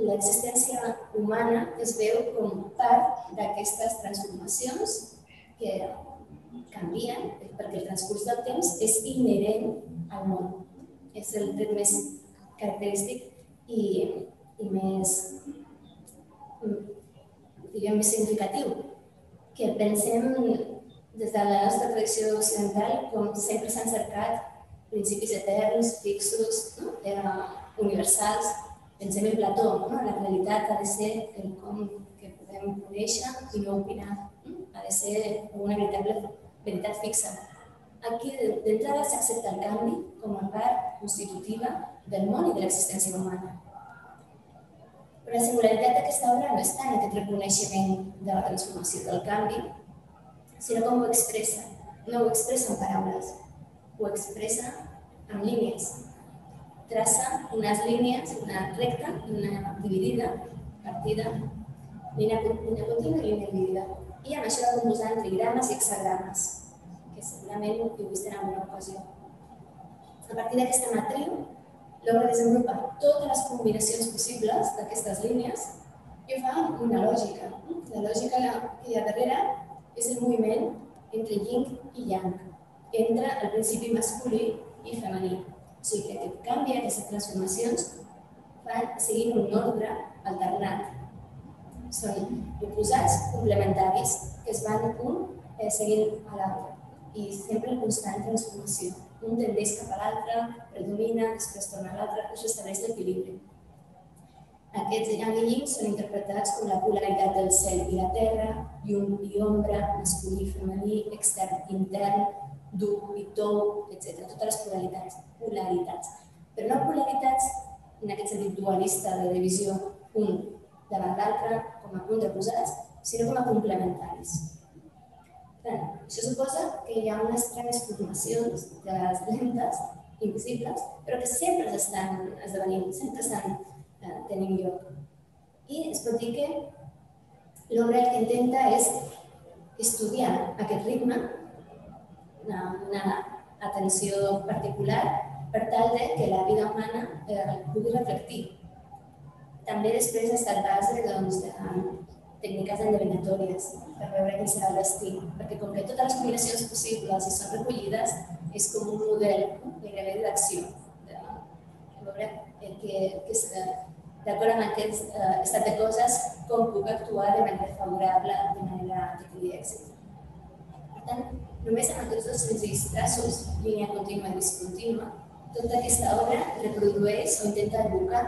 l'existència humana es veu com part d'aquestes transformacions que canvien perquè el transcurs del temps és inherent al món és el tret més característic i, i més, diguem, més significatiu. Que pensem des de la nostra tradició occidental com sempre s'han cercat principis eterns, fixos, no? eh, universals. Pensem en Plató, no? la realitat ha de ser el com que podem conèixer i no opinar. Ha de ser una veritable veritat fixa. Aquí d'entrada s'accepta el canvi com a part constitutiva del món i de l'existència humana. Però la singularitat d'aquesta obra no està en aquest reconeixement de la transformació del canvi, sinó com ho expressa. No ho expressa en paraules, ho expressa en línies. Traça unes línies, una recta, una dividida, partida, línia, línia contínua i línia dividida. I amb això va composant trigrames i hexagrames segurament ho heu vist en alguna ocasió. A partir d'aquesta matriu, l'obra desenvolupa totes les combinacions possibles d'aquestes línies i ho fa amb una lògica. La lògica que hi ha darrere és el moviment entre yin i yang, entre el principi masculí i femení. O sigui que aquest canvi, aquestes transformacions, van seguint un ordre alternat. Són oposats complementaris que es van un eh, seguint a l'altre i sempre en constant transformació. Un tendeix cap a l'altre, predomina, després torna a l'altre, això estableix l'equilibri. Aquests yang i són interpretats com la polaritat del cel i la terra, llum i ombra, masculí i femení, extern i intern, dur i tou, etc. Totes les polaritats. polaritats. Però no polaritats en aquest sentit dualista de divisió un davant l'altre com a contraposats, sinó com a complementaris. Bé, això suposa que hi ha unes transformacions de les lentes invisibles, però que sempre estan esdevenint, sempre estan eh, tenint lloc. I es pot dir que l'obra el que intenta és estudiar aquest ritme, una, una atenció particular, per tal de que la vida humana eh, pugui reflectir. També després base de, tècniques endevinatòries per veure quin serà el destí, perquè com que totes les combinacions possibles hi són recollides, és un model gairebé d'acció, de, de veure que, que és, d'acord eh, estat de actuar de manera favorable, de manera que tingui èxit. Per tant, només amb aquests dos senzills traços, línia contínua i discontínua, tota aquesta obra reprodueix o intenta evocar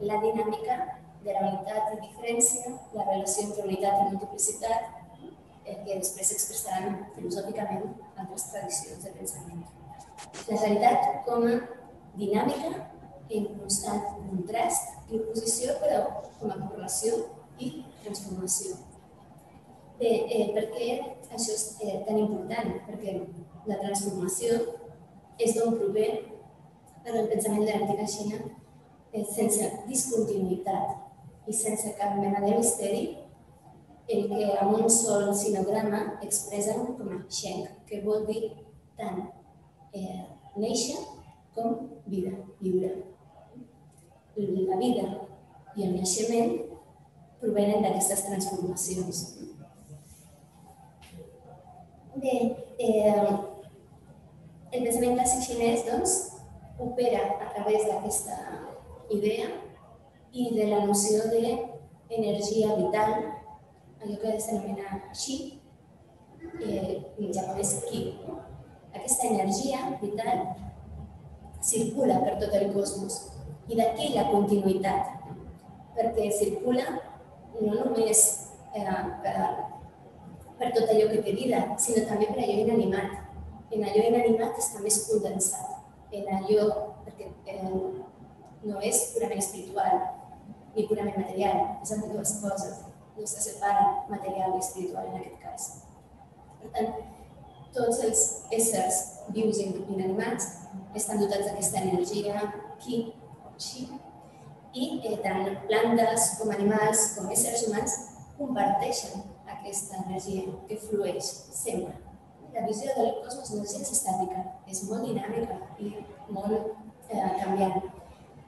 la dinàmica de la unitat i diferència, la relació entre unitat i multiplicitat, el que després s'expressaran filosòficament altres tradicions de pensament. La realitat com a dinàmica en constant contrast i oposició, però com a correlació i transformació. Bé, eh, per què això és eh, tan important? Perquè la transformació és d'on prové en el pensament de l'antiga Xina eh, sense discontinuïtat i sense cap mena de misteri el que amb un sol sinograma expressen com a Sheng, que vol dir tant eh, néixer com vida, lliure. La vida i el naixement provenen d'aquestes transformacions. Bé, eh, el pensament clàssic xinès doncs, opera a través d'aquesta idea i de la noció d'energia vital, allò que s'anomena Qi, eh, en japonès Ki. Aquesta energia vital circula per tot el cosmos i d'aquí la continuïtat, perquè circula no només eh, per tot allò que té vida, sinó també per allò inanimat. En allò inanimat està més condensat, en allò, perquè eh, no és purament espiritual ni purament material, és amb dues coses, no se separa material i espiritual en aquest cas. Per tant, tots els éssers vius i inanimats estan dotats d'aquesta energia, ki, chi, i eh, tant plantes com animals com éssers humans comparteixen aquesta energia que flueix sempre. La visió del cosmos no és gens estàtica, és molt dinàmica i molt eh, canviant.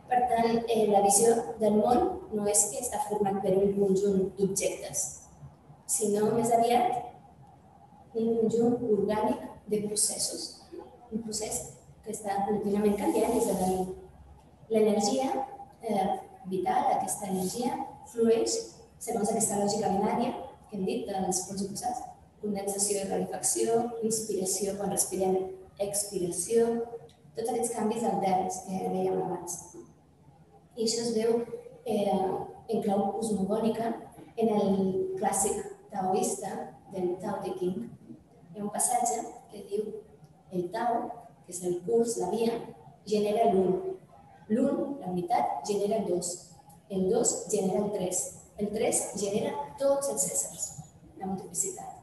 Per tant, eh, la visió del món no és que està format per un conjunt d'objectes, sinó més aviat un conjunt orgànic de processos, un procés que està contínuament canviant a dir, l'energia eh, vital, aquesta energia, flueix segons aquesta lògica binària que hem dit dels oposats, condensació i rarefacció, inspiració quan respirem, expiració, tots aquests canvis alterns que dèiem abans. I això es veu eh, en clau cosmogònica en el clàssic taoista del Tao Te King. Hi ha un passatge que diu el Tao, que és el curs, la via, genera l'un. L'un, la unitat, genera el dos. El dos genera el tres el 3 genera tots els éssers, la multiplicitat.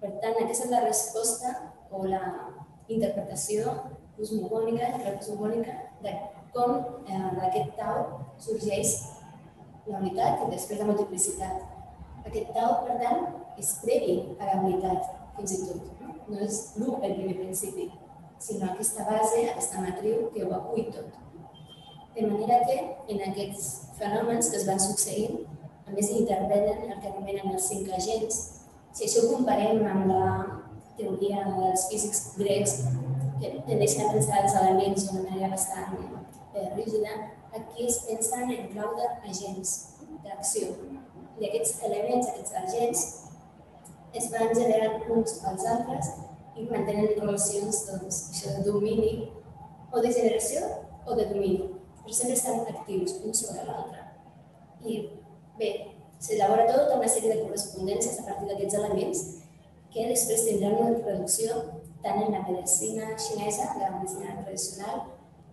Per tant, aquesta és la resposta o la interpretació cosmogònica, cosmogònica de com eh, d'aquest tau sorgeix la unitat i després la multiplicitat. Aquest tau, per tant, és previ a la unitat, fins i tot. No és l'1 el primer principi, sinó aquesta base, aquesta matriu que ho acull tot. De manera que en aquests fenòmens que es van succeint, a més intervenen el que anomenen els cinc agents. Si això ho comparem amb la teoria dels físics grecs, que tendeixen a pensar els elements d'una manera bastant eh, rígida, aquí es pensen en clau d'agents, d'acció. I aquests elements, aquests agents, es van generar uns als altres i mantenen relacions doncs, això de domini o de generació o de domini, però sempre estan actius un sobre l'altre. I Bé, s'elabora tota una sèrie de correspondències a partir d'aquests elements que després tindran una traducció tant en la medicina xinesa, la medicina tradicional,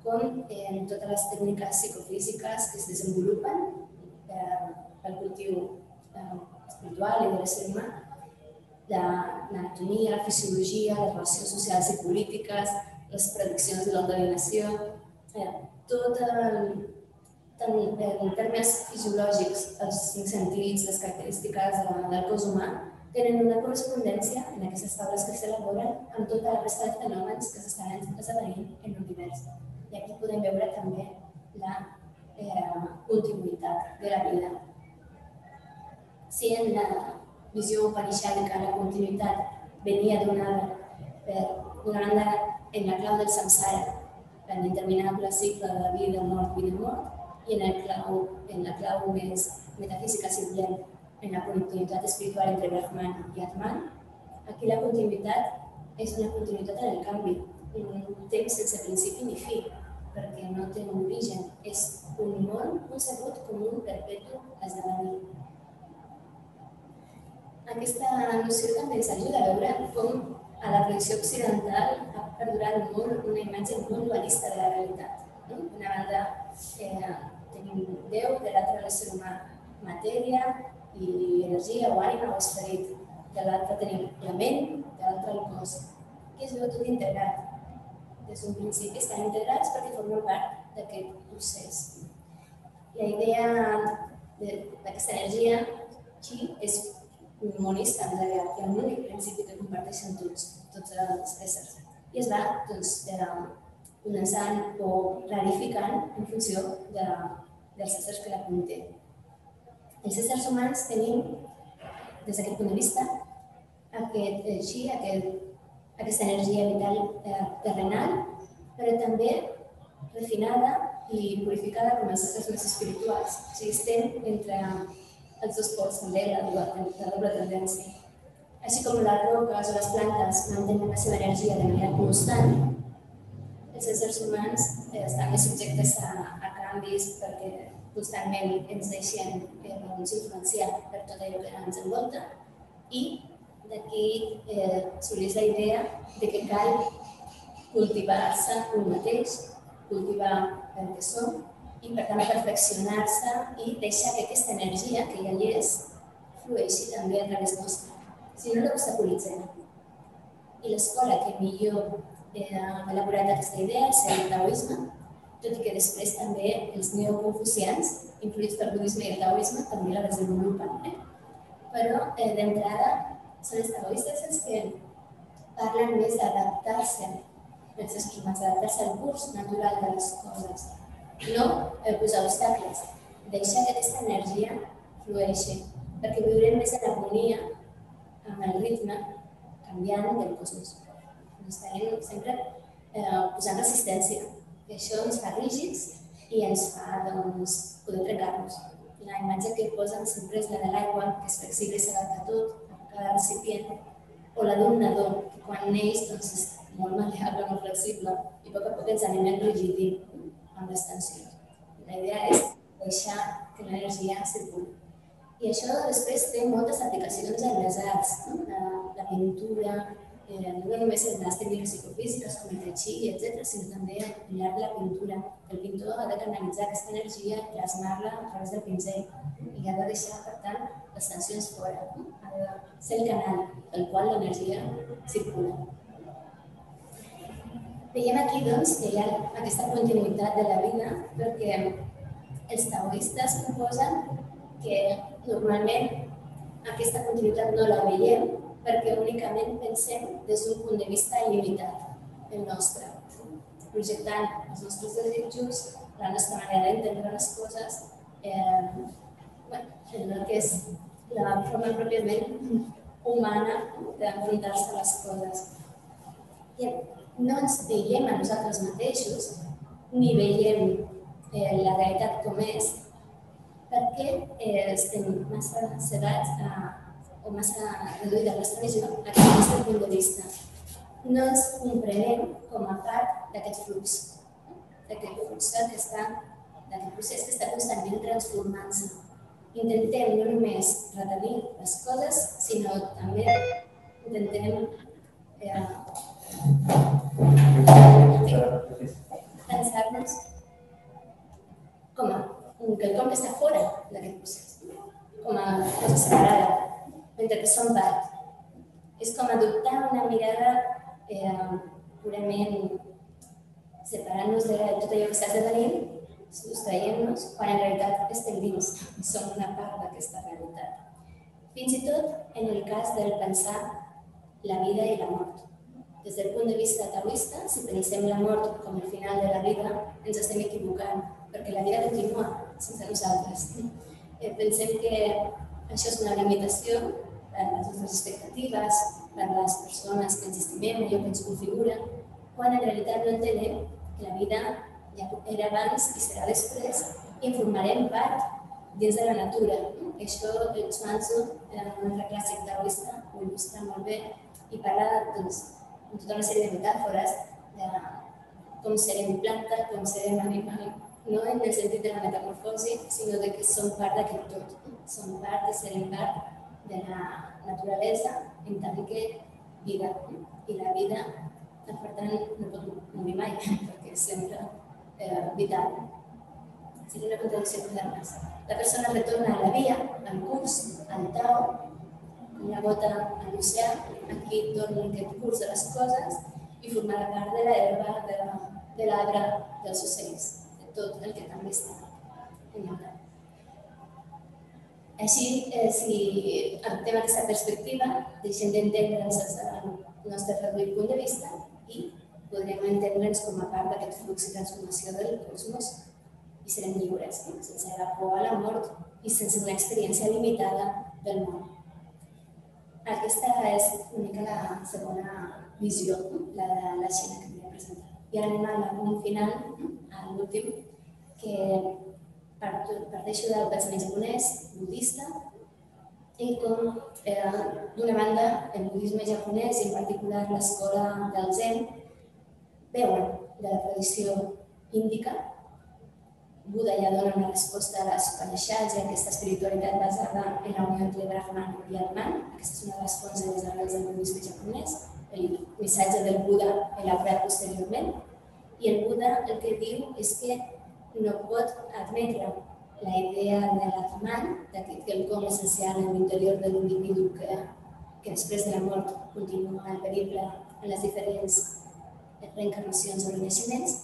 com en totes les tècniques psicofísiques que es desenvolupen eh, pel cultiu eh, espiritual i de l'ésser humà, l'anatomia, la fisiologia, les relacions socials i polítiques, les prediccions de l'endevinació, eh, tot el, en termes fisiològics, els cinc sentits, les característiques del cos humà, tenen una correspondència en aquestes taules que s'elaboren amb tota la resta de fenòmens que s'estan esdevenint en l'univers. I aquí podem veure també la eh, continuïtat de la vida. Si en la visió upanishàdica la continuïtat venia donada per una banda en la clau del samsara, en l'interminable cicle de vida, mort, vida, mort, i en, el clau, en la clau més metafísica simple, en la continuïtat espiritual entre Brahman i Atman, aquí la continuïtat és una continuïtat en el canvi, un temps sense principi ni fi, perquè no té un origen, és un món concebut com un perpetu esdevenir. Aquesta noció també ens ajuda a veure com a la tradició occidental ha perdurat molt una imatge molt dualista de la realitat. No? Una banda eh, Déu, de l'altre l'ésser humà, matèria i energia o ànima o esperit. de l'altre tenim la ment, de l'altre el cos, que es veu tot integrat. Des d'un principi estan integrats perquè formen part d'aquest procés. La idea d'aquesta energia chi és monista, en realitat, que és l'únic principi que comparteixen tots, tots els éssers. I es va doncs, eh, condensant o clarificant en funció de, dels éssers que la conté. Els éssers humans tenim, des d'aquest punt de vista, aquest chi, aquest, aquesta energia vital eh, terrenal, però també refinada i purificada com els éssers més espirituals. O sigui, estem entre els dos pols també, la, la doble tendència. Així com les roques o les plantes mantenen la seva energia de manera constant, els éssers humans eh, estan més subjectes a, a canvis perquè constantment ens deixem eh, doncs, influenciar per tot allò que ens envolta i d'aquí eh, sorgeix la idea de que cal cultivar-se un mateix, cultivar el que som i per tant perfeccionar-se i deixar que aquesta energia que ja hi és flueixi també a través nostre. Si no, l'obstaculitzem. I l'escola que millor eh, elaborat aquesta idea el taoisme, tot i que després també els neoconfucians, influïts pel budisme i el taoisme, també la desenvolupen. Eh? Però eh, d'entrada són els taoistes els que parlen més d'adaptar-se, els esquemes, adaptar-se al curs natural de les coses no eh, posar obstacles, deixar que aquesta energia flueixi, perquè viurem més en harmonia amb el ritme canviant del cosmos. No estarem sempre eh, posant resistència, que això ens fa rígids i ens fa doncs, poder trencar-nos. La imatge que posen sempre és la de l'aigua, que és flexible i s'adapta a tot, a cada recipient, o la d'un nadó, que quan neix doncs, és molt maleable, molt flexible, i a poc a poc ens anem enrigidint amb les tensions. La idea és deixar que l'energia circuli. I això després té moltes aplicacions en les arts, no? la, la pintura, eh, no només en les tècniques psicofísiques com el chi, etc., sinó també en l'art de la pintura. El pintor ha de canalitzar aquesta energia i plasmar-la a través del pinzell i ha de deixar, per tant, les tensions fora. Ha de ser el canal pel qual l'energia circula. Veiem aquí doncs, que hi ha aquesta continuïtat de la vida perquè els taoistes proposen que normalment aquesta continuïtat no la veiem perquè únicament pensem des d'un punt de vista limitat, el nostre, projectant els nostres desitjos, la nostra manera d'entendre les coses, eh, bueno, en el que és la forma pròpiament humana d'enfrontar-se a les coses. I no ens veiem a nosaltres mateixos, ni veiem eh, la realitat com és, perquè eh, estem massa cegats a, o massa reduït a la nostra visió a aquest punt de vista. No ens comprenem com a part d'aquest flux, d'aquest flux que està, d'aquest procés que està constantment transformant-se. Intentem no només retenir les coses, sinó també intentem eh, pensar-nos com a quelcom que està fora d'aquest procés, com a cosa separada, mentre que som part. És com adoptar una mirada eh, purament separant-nos de tot allò que està esdevenint, sostraient-nos, quan en realitat estem dins i som una part d'aquesta realitat. Fins i tot en el cas del pensar la vida i la mort. Des del punt de vista taoista, si pensem la mort com el final de la vida, ens estem equivocant, perquè la vida continua sense nosaltres. Eh, pensem que això és una limitació les nostres expectatives, per les persones que ens estimem, allò que ens configura, quan en realitat no entenem que la vida ja era abans i serà després i formarem part dins de la natura. Això el Chuanzu, en un altre clàssic taoista, ho il·lustra molt bé i parla doncs, amb tota una sèrie de metàfores de com serem planta, com serem animal, no en el sentit de la metamorfosi, sinó de que som part d'aquest tot. Som part de serem part de la naturalesa en tant que vida. I la vida, no és sempre eh, vital. Seria una contradicció moderna. La persona retorna a la via, al curs, al Tao, una gota a l'oceà, aquí torna aquest curs de les coses i formarà part de l'herba, de, de l'arbre, dels ocells, de tot el que també en l'arbre. Així, eh, si adoptem aquesta perspectiva, deixem d'entendre'ns del nostre reduït punt de vista i podrem entendre'ns com a part d'aquest flux i transformació del cosmos i serem lliures, sense la por a la mort i sense una experiència limitada del món. Aquesta és una mica la segona visió, la de la Xina que volia presentar. I ara anem al punt final, a l'últim, que parteixo del pensament japonès, budista, i com, eh, d'una banda, el budisme japonès, i en particular l'escola del Zen, veuen de la tradició índica Buda ja dona una resposta a les Upanishads i aquesta espiritualitat basada en la unió entre Brahman i Atman. Aquesta és una de les fonts les arrels del budisme japonès. El missatge del Buda elaborat posteriorment. I el Buda el que diu és que no pot admetre la idea de l'Atman, d'aquest quelcom essencial en l'interior de l'individu que, que després de la mort continua el periple en les diferents reencarnacions o renaixements,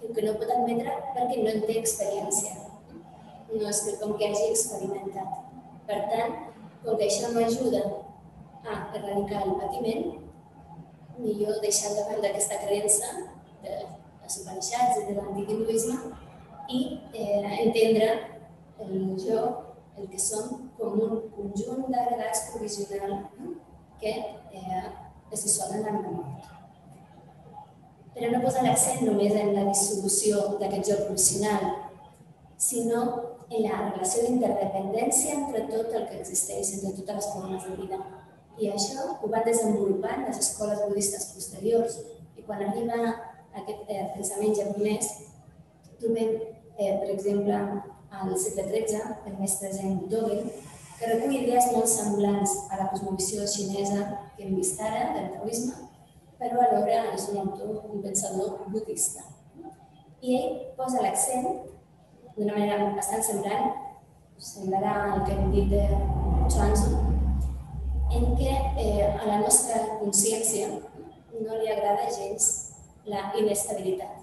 diu que no pot admetre perquè no en té experiència. No és que com que hagi experimentat. Per tant, com que això no ajuda a erradicar el patiment, millor deixar de banda aquesta creença de les Upanishads de l'antic hinduisme i eh, entendre el jo, el que som, com un conjunt d'agregats provisional que eh, es dissolen en la mort però no posa l'accent només en la dissolució d'aquest joc professional, sinó en la relació d'interdependència entre tot el que existeix, entre totes les formes de vida. I això ho van desenvolupant les escoles budistes posteriors. I quan arriba aquest eh, pensament japonès, trobem, eh, per exemple, al segle XIII, el mestre Zen Dogen, que recull idees molt semblants a la cosmovisió xinesa que hem vist ara, del taoisme, però alhora és un autor, un pensador budista. I ell posa l'accent d'una manera bastant semblant, semblarà el que hem dit de Chuanzu, en què eh, a la nostra consciència no li agrada gens la inestabilitat.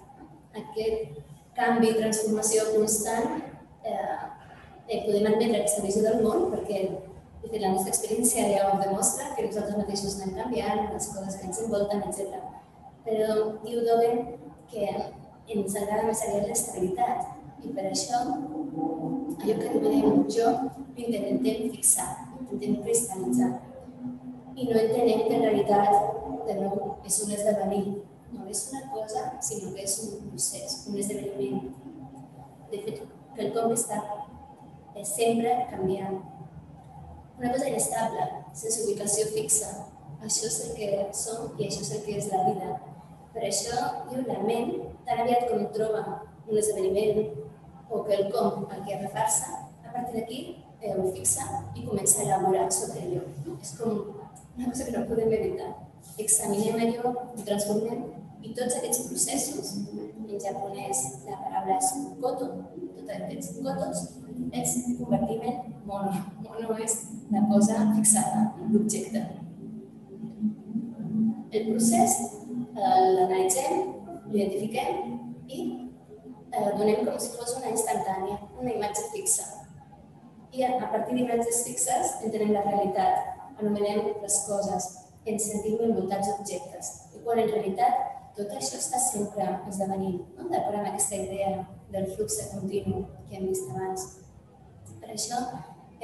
Aquest canvi i transformació constant eh, eh, podem admetre aquesta visió del món perquè de fet, la nostra experiència ja ho demostra, que nosaltres mateixos anem canviant, les coses que ens envolten, etc. Però diu Dogen que ens agrada més aviat l'estabilitat i per això allò que anomenem jo l'intentem fixar, intentem cristal·litzar. I no entenem que en realitat, de nou, és un esdevenir. No és una cosa, sinó que és un procés, un esdeveniment. De fet, que està sempre canviant una cosa inestable, sense ubicació fixa. Això és el que som i això és el que és la vida. Per això, diu la ment, tan aviat com troba un esdeveniment o quelcom al que agafar-se, a partir d'aquí eh, ho fixa i comença a elaborar sobre allò. És com una cosa que no podem evitar. Examinem allò, ho transformem i tots aquests processos, en japonès la paraula és koto, tots aquests kotos, els convertim en mono. Mono és la cosa fixada, l'objecte. El procés l'analitzem, l'identifiquem i eh, donem com si fos una instantània, una imatge fixa. I a partir d'imatges fixes entenem la realitat, anomenem les coses, ens sentim envoltats d'objectes. I quan en realitat tot això està sempre esdevenint, no? d'acord amb aquesta idea del flux continu que hem vist abans. Per això,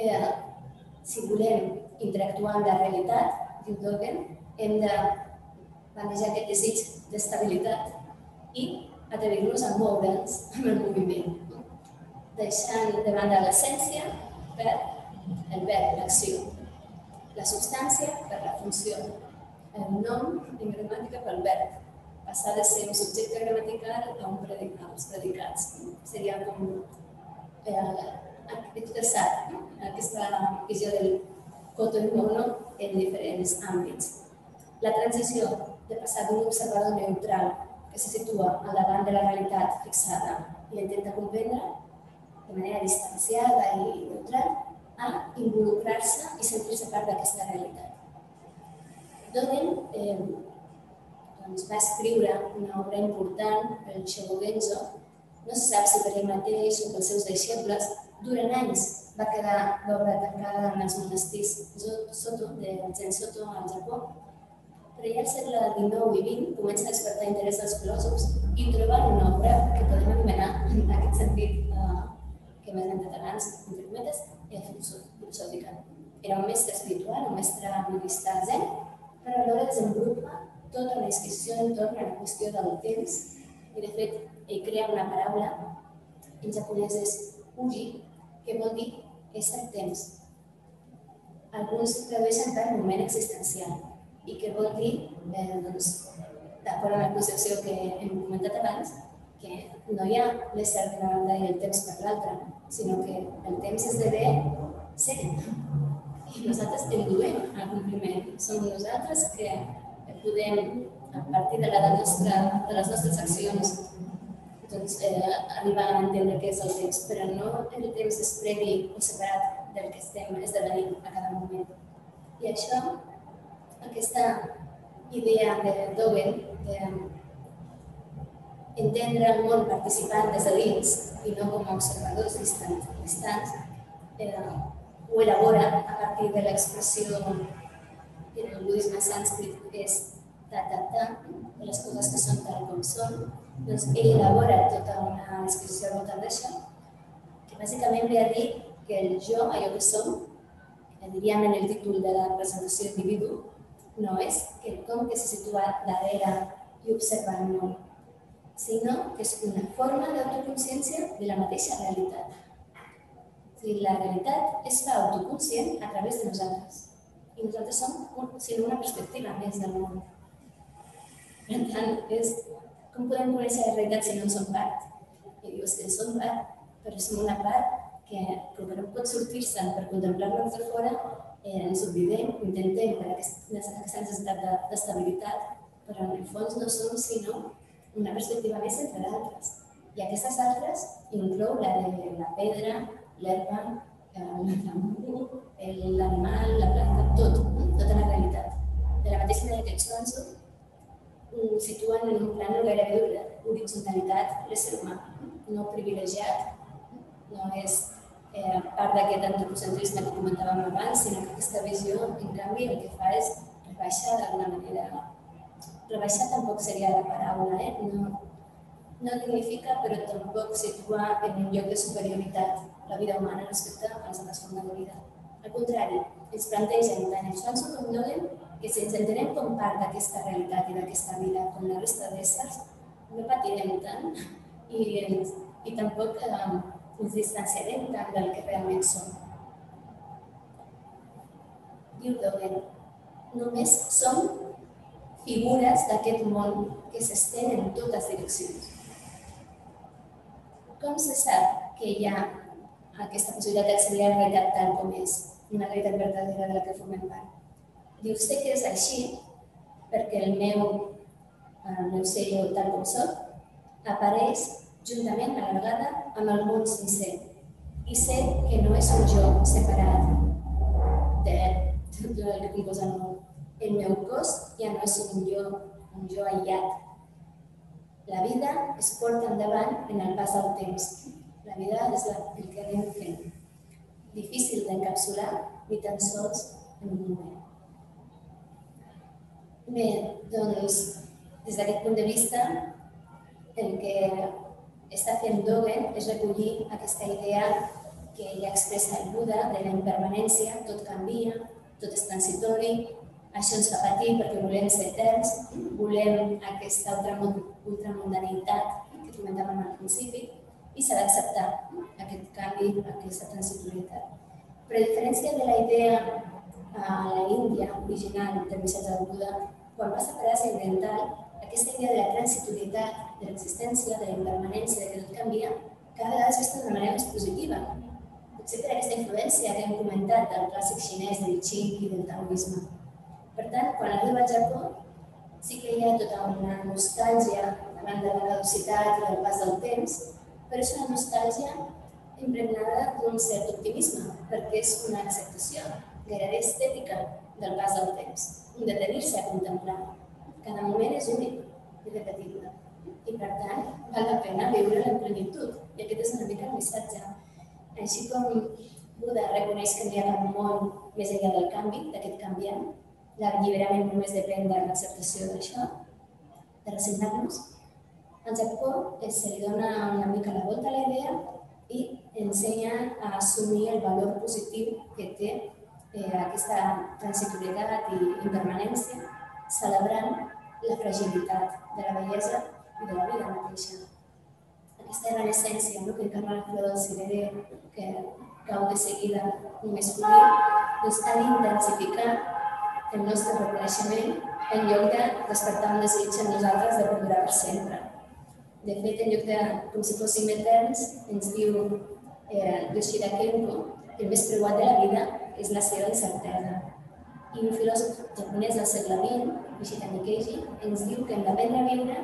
eh, si volem interactuar amb la realitat, diu Dogen, hem de manejar aquest desig d'estabilitat i atrevir-nos a moure'ns amb el moviment, deixant de banda l'essència per el verb, l'acció, la substància per la funció, el nom en gramàtica pel verb, passar de ser un subjecte gramatical a un predicat, els predicats. Seria com eh, expressat no? aquesta visió del mono en diferents àmbits. La transició de passar d'un observador neutral que se situa al davant de la realitat fixada i l'intenta comprendre de manera distanciada i neutral a involucrar-se i sentir-se part d'aquesta realitat. Dogen eh, doncs va escriure una obra important, el Genzo, no se sap si per ell mateix o pels seus deixebles, durant anys va quedar l'obra tancada en els monestirs Soto, de Zen Soto al Japó, però ja al segle XIX i XX comença a despertar interès dels filòsofs i troben una obra que podem anomenar, en aquest sentit eh, que m'he esmentat abans, entre cometes, eh, filosòfica. Era un mestre espiritual, un mestre budista zen, però alhora desenvolupa tota una discussió entorn a la qüestió del temps i, de fet, ell crea una paraula en japonès és uji, que vol dir ésser temps. Alguns tradueixen per moment existencial i que vol dir, eh, doncs, d'acord amb la concepció que hem comentat abans, que no hi ha l'ésser d'una banda i el temps per l'altra, sinó que el temps esdevé ser. I nosaltres el duem al compliment. Som nosaltres que podem, a partir de, la nostra, de les nostres accions, doncs, eh, arribar a entendre què és el temps, però no el temps és previ o separat del que estem esdevenint a cada moment. I això, aquesta idea de Dogen, de entendre el món participant des de dins i no com a observadors distants, distants eh, ho elabora a partir de l'expressió en el budisme sànscrit és ta, ta, ta, de les coses que són tal com són, doncs ell elabora tota una discussió al voltant d'això, que bàsicament ve a dir que el jo, allò que som, que diríem en el títol de la presentació d'individu, no és que com que se situa darrere i observa el món, sinó que és una forma d'autoconsciència de la mateixa realitat. O sigui, la realitat es fa autoconscient a través de nosaltres. I nosaltres som un, sinó una perspectiva més del món. Per tant, és com podem conèixer la realitat si no en som part? I dius que en som part, però som una part que, com que no pot sortir-se'n per contemplar-nos de fora, eh, ens oblidem, intentem per aquesta, aquesta necessitat d'estabilitat, però en el fons no som sinó una perspectiva més entre d'altres. I aquestes altres inclou la de la pedra, l'herba, eh, l'animal, la planta, tot, tota la realitat. De la mateixa manera que els situen en un plano gairebé d'horitzontalitat l'ésser humà, no privilegiat, no és eh, part d'aquest antropocentrisme que comentàvem abans, sinó que aquesta visió, en canvi, el que fa és rebaixar d'alguna manera. Rebaixar tampoc seria la paraula, eh? no, no dignifica, però tampoc situa en un lloc de superioritat la vida humana respecte a les altres formes de vida. Al contrari, ens plantegen tant el Swanson com Nolan que si ens entenem com part d'aquesta realitat i d'aquesta vida com la resta d'éssers, no patirem tant i, i tampoc eh, ens distanciarem tant del que realment som. Diu Dogen, només som figures d'aquest món que s'estén en totes direccions. Com se sap que hi ha aquesta possibilitat d'accedir a la realitat tal com és, una realitat verdadera de la que formem part? Diu, sé que és així perquè el meu, el meu ser jo tal com soc apareix juntament a la vegada amb el món sencer i sé que no és un jo separat de, de el que composa el. El meu cos ja no és un jo, un jo aïllat. La vida es porta endavant en el pas del temps. La vida és la, el que anem fent. Difícil d'encapsular ni tan sols en un moment. Bé, doncs, des d'aquest punt de vista, el que està fent Dogen és recollir aquesta idea que ella expressa el Buda de la impermanència, tot canvia, tot és transitori, això ens fa patir perquè volem ser eterns, volem aquesta ultramundanitat que comentàvem al principi i s'ha d'acceptar aquest canvi, aquesta transitorietat. Però a diferència de la idea a la Índia original del missatge del Buda, quan va separar l'Àsia oriental, aquesta idea de la transitorietat, de l'existència, de la impermanència, de que tot canvia, cada vegada és vista d'una manera més positiva. Potser per aquesta influència que hem comentat del clàssic xinès, del Qing i del taoisme. Per tant, quan arriba al Japó, sí que hi ha tota una nostàlgia davant de la caducitat i del pas del temps, però és una nostàlgia impregnada d'un cert optimisme, perquè és una acceptació gairebé estètica del pas del temps, un detenir-se a contemplar. Cada moment és únic i repetible. I per tant, val la pena viure la plenitud. I aquest és una mica el missatge. Així com Buda reconeix que hi ha cap món més enllà del canvi, d'aquest canviant, l'alliberament només depèn de l'acceptació d'això, de resignar-nos. En Japó se li dona una mica la volta a la idea i ensenya a assumir el valor positiu que té eh, aquesta transitorietat i impermanència, celebrant la fragilitat de la bellesa i de la vida mateixa. Aquesta era l'essència no? que encarna la flor del cirerer, que cau de seguida només florir, doncs ha d'intensificar el nostre reconeixement en lloc de despertar un desig en nosaltres de perdurar per sempre. De fet, en lloc de, com si fóssim eterns, ens diu eh, Yoshida Kenko, el més preuat de la vida és la seva incertesa. I un filòsof japonès del segle XX, Yoshida Nikeiji, ens diu que hem d'aprendre a viure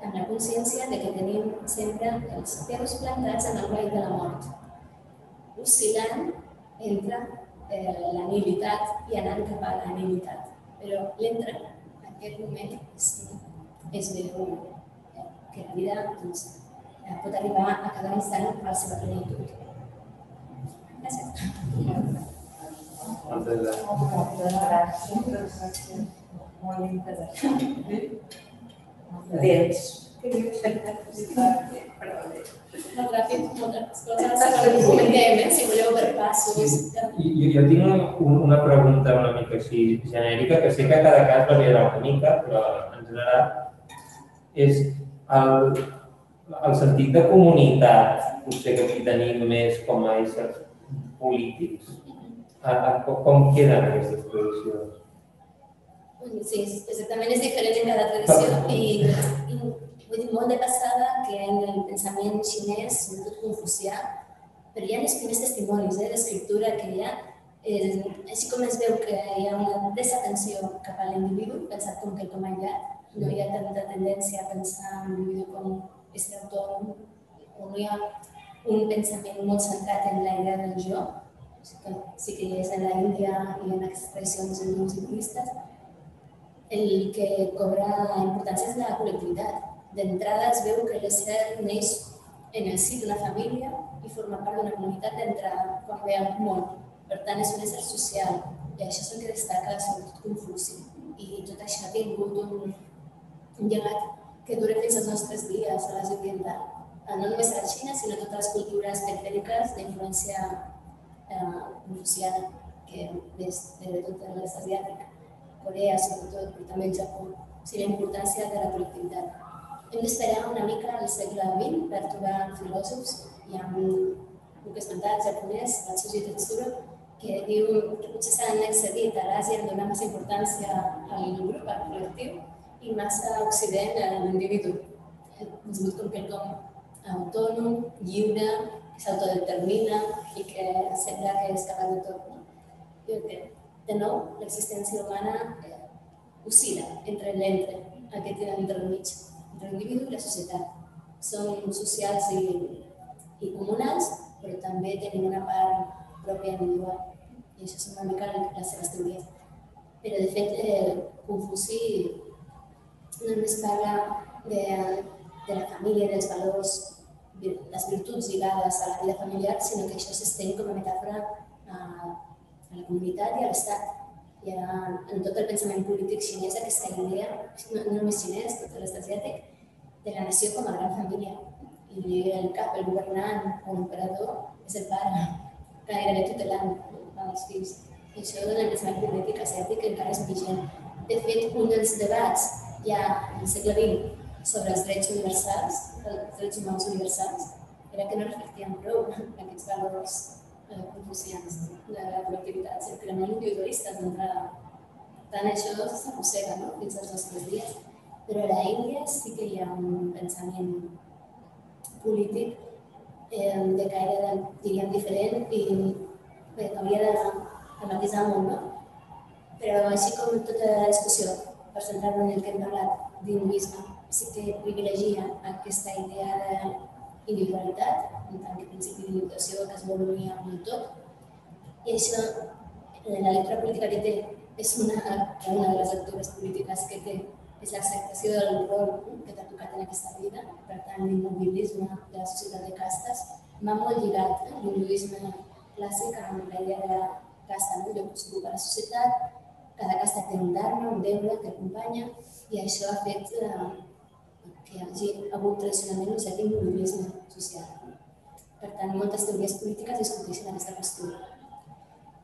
amb la consciència de que tenim sempre els peus plantats en el vall de la mort, oscil·lant entre eh, la nihilitat i anant cap a la nihilitat però l'entra en aquest moment és, és veu que la vida doncs, pot arribar a cada instant a la seva plenitud. Gràcies. Moltes gràcies. Molt interessant. Moltes coses. Si per passos. Jo, tinc un, una pregunta una mica així genèrica, que sé que cada cas variarà una mica, però en general és el, el sentit de comunitat, potser que aquí tenim més com a éssers polítics, a, a, com queden aquestes tradicions? Sí, exactament és diferent en cada tradició i, i vull dir, molt de passada que en el pensament xinès, sobretot confucià, però hi ha els primers testimonis eh, d'escriptura que hi ha, eh, així com es veu que hi ha una desatenció cap a l'individu, pensat com que com aïllat, no hi ha tanta tendència a pensar en l'individu com ésser autònom, o no hi ha un pensament molt centrat en la idea del jo, que sí que és en la Índia i en tradicions budistes, el que cobra importància és la col·lectivitat. D'entrada es veu que l'ésser neix en el si d'una família i forma part d'una comunitat d'entrada quan ve al món. Per tant, és un ésser social i això és el que destaca sobretot Confuci. I tot això ha tingut un, un llegat que dura fins als nostres dies a l'Àsia Oriental. No només a la Xina, sinó a totes les cultures perifèriques d'influència eh, confuciana que des de tot l'est asiàtic. Corea, sobretot, però també el Japó. O la importància de la col·lectivitat. Hem d'esperar una mica al segle XX per trobar filòsofs. Hi ha un, que esmentat, japonès, Atsushi Tetsuro, que diu que potser s'han excedit a l'Àsia en donar més importància al grup, al col·lectiu, i massa a Occident a l'individu. Concebut com quelcom autònom, lliure, que s'autodetermina i que sembla que és capaç de tot. No? Jo crec de nou, l'existència humana eh, oscil·la entre l'entre, aquest entremig, entre l'individu i la societat. Som socials i, i comunals, però també tenim una part pròpia individual. I això és una mica les seves teories. Però, de fet, eh, Confuci no només parla de, de la família, dels valors, les virtuts lligades a la vida familiar, sinó que això s'estén com a metàfora a a la comunitat i a l'Estat. Hi ha en tot el pensament polític xinès aquesta idea, no, no només xinès, tot l'est asiàtic, de la nació com a gran família. I el cap, el governant o l'emperador és el pare, gairebé tutelant els fills. I això en el pensament polític asiàtic encara és vigent. De fet, un dels debats ja al segle XX sobre els drets universals, els drets humans universals, era que no reflectien prou aquests valors eh, confucians de la col·lectivitat, sempre molt individualistes d'entrada. Per tant, això s'arrossega no? fins als nostres dies. Però a l'Índia sí que hi ha un pensament polític eh, de caire, diríem, diferent i bé, hauria de matisar molt, no? Però així com tota la discussió, per centrar-me en el que hem parlat d'hinduisme, sí que privilegia aquesta idea individualitat, en tant que principi d'individuació que es vol unir amb tot. I això, eh, la lectura política que té és una, una de les lectures polítiques que té és l'acceptació del rol que t'ha tocat en aquesta vida, per tant, l'immobilisme de la societat de castes m'ha molt lligat eh, l'hinduisme clàssic amb la idea de la casta, no? jo que a la societat, cada casta té un dharma, un deure que acompanya, i això ha fet eh, que hi hagi hagut tradicionalment un cert immobilisme social. Per tant, moltes teories polítiques discuteixen aquesta postura.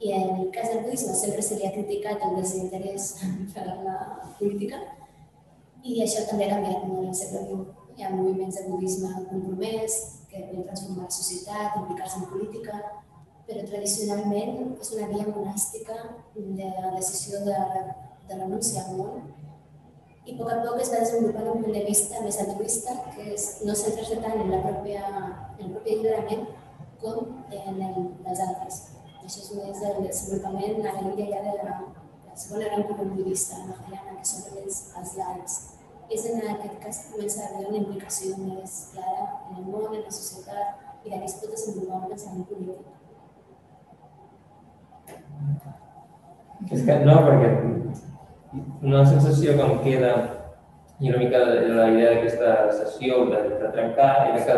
I en el cas del budisme sempre se li ha criticat el desinterès per la política, i això també ha canviat molt el segle XX. Hi ha moviments de budisme compromès que volen transformar la societat, implicar-se en política, però tradicionalment és una via monàstica de decisió de, de renunciar al món i a poc a poc es va desenvolupant un punt de vista més altruista, que és no centrar-se tant en, la pròpia, en el propi alliberament com en el dels altres. Això és més el desenvolupament a l'Índia ja de la, la segona gran corrent la Mahayana, que són els, els laics és en aquest cas que comença a haver una implicació més clara en el món, en la societat, i d'aquí es pot desenvolupar un pensament polític. És que no, perquè una sensació que em queda i una mica de la idea d'aquesta sessió de, de trencar era que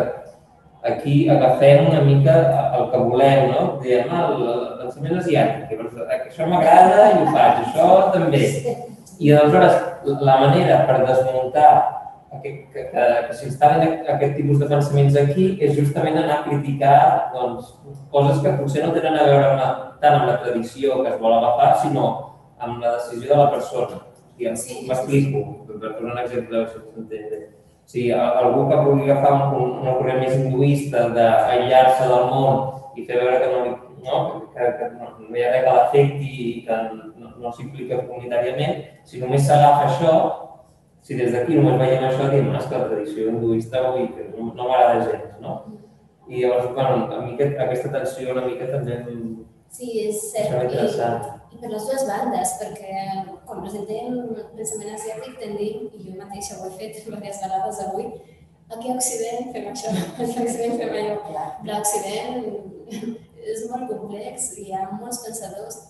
aquí agafem una mica el que volem, no? Diem, ah, el, el pensament asiàtic, doncs, això m'agrada i ho faig, això també. I aleshores, la manera per desmuntar que, que, que, que s'instal·lin aquest tipus de pensaments aquí és justament anar a criticar doncs, coses que potser no tenen a veure amb la, tant amb la tradició que es vol agafar, sinó amb la decisió de la persona. Sí, M'explico, per posar un exemple si s'entén. O sigui, algú que vulgui agafar un, una corrent més hinduista d'aïllar-se del món i fer veure que no, no, que, que no, no hi ha res que l'afecti i que no s'implica comunitàriament, si només s'agafa això, si des d'aquí només veiem això, diem, és que la tradició hinduista avui que no, no m'agrada gens, no? I llavors, bueno, a mi aquest, aquesta tensió una mica també Sí, és cert. I, I per les dues bandes, perquè quan presentem pensament asiàtic tendim, i jo mateixa ho he fet diverses vegades avui, aquí a Occident fem això, aquí a Occident fem allò. Però a Occident és molt complex, hi ha molts pensadors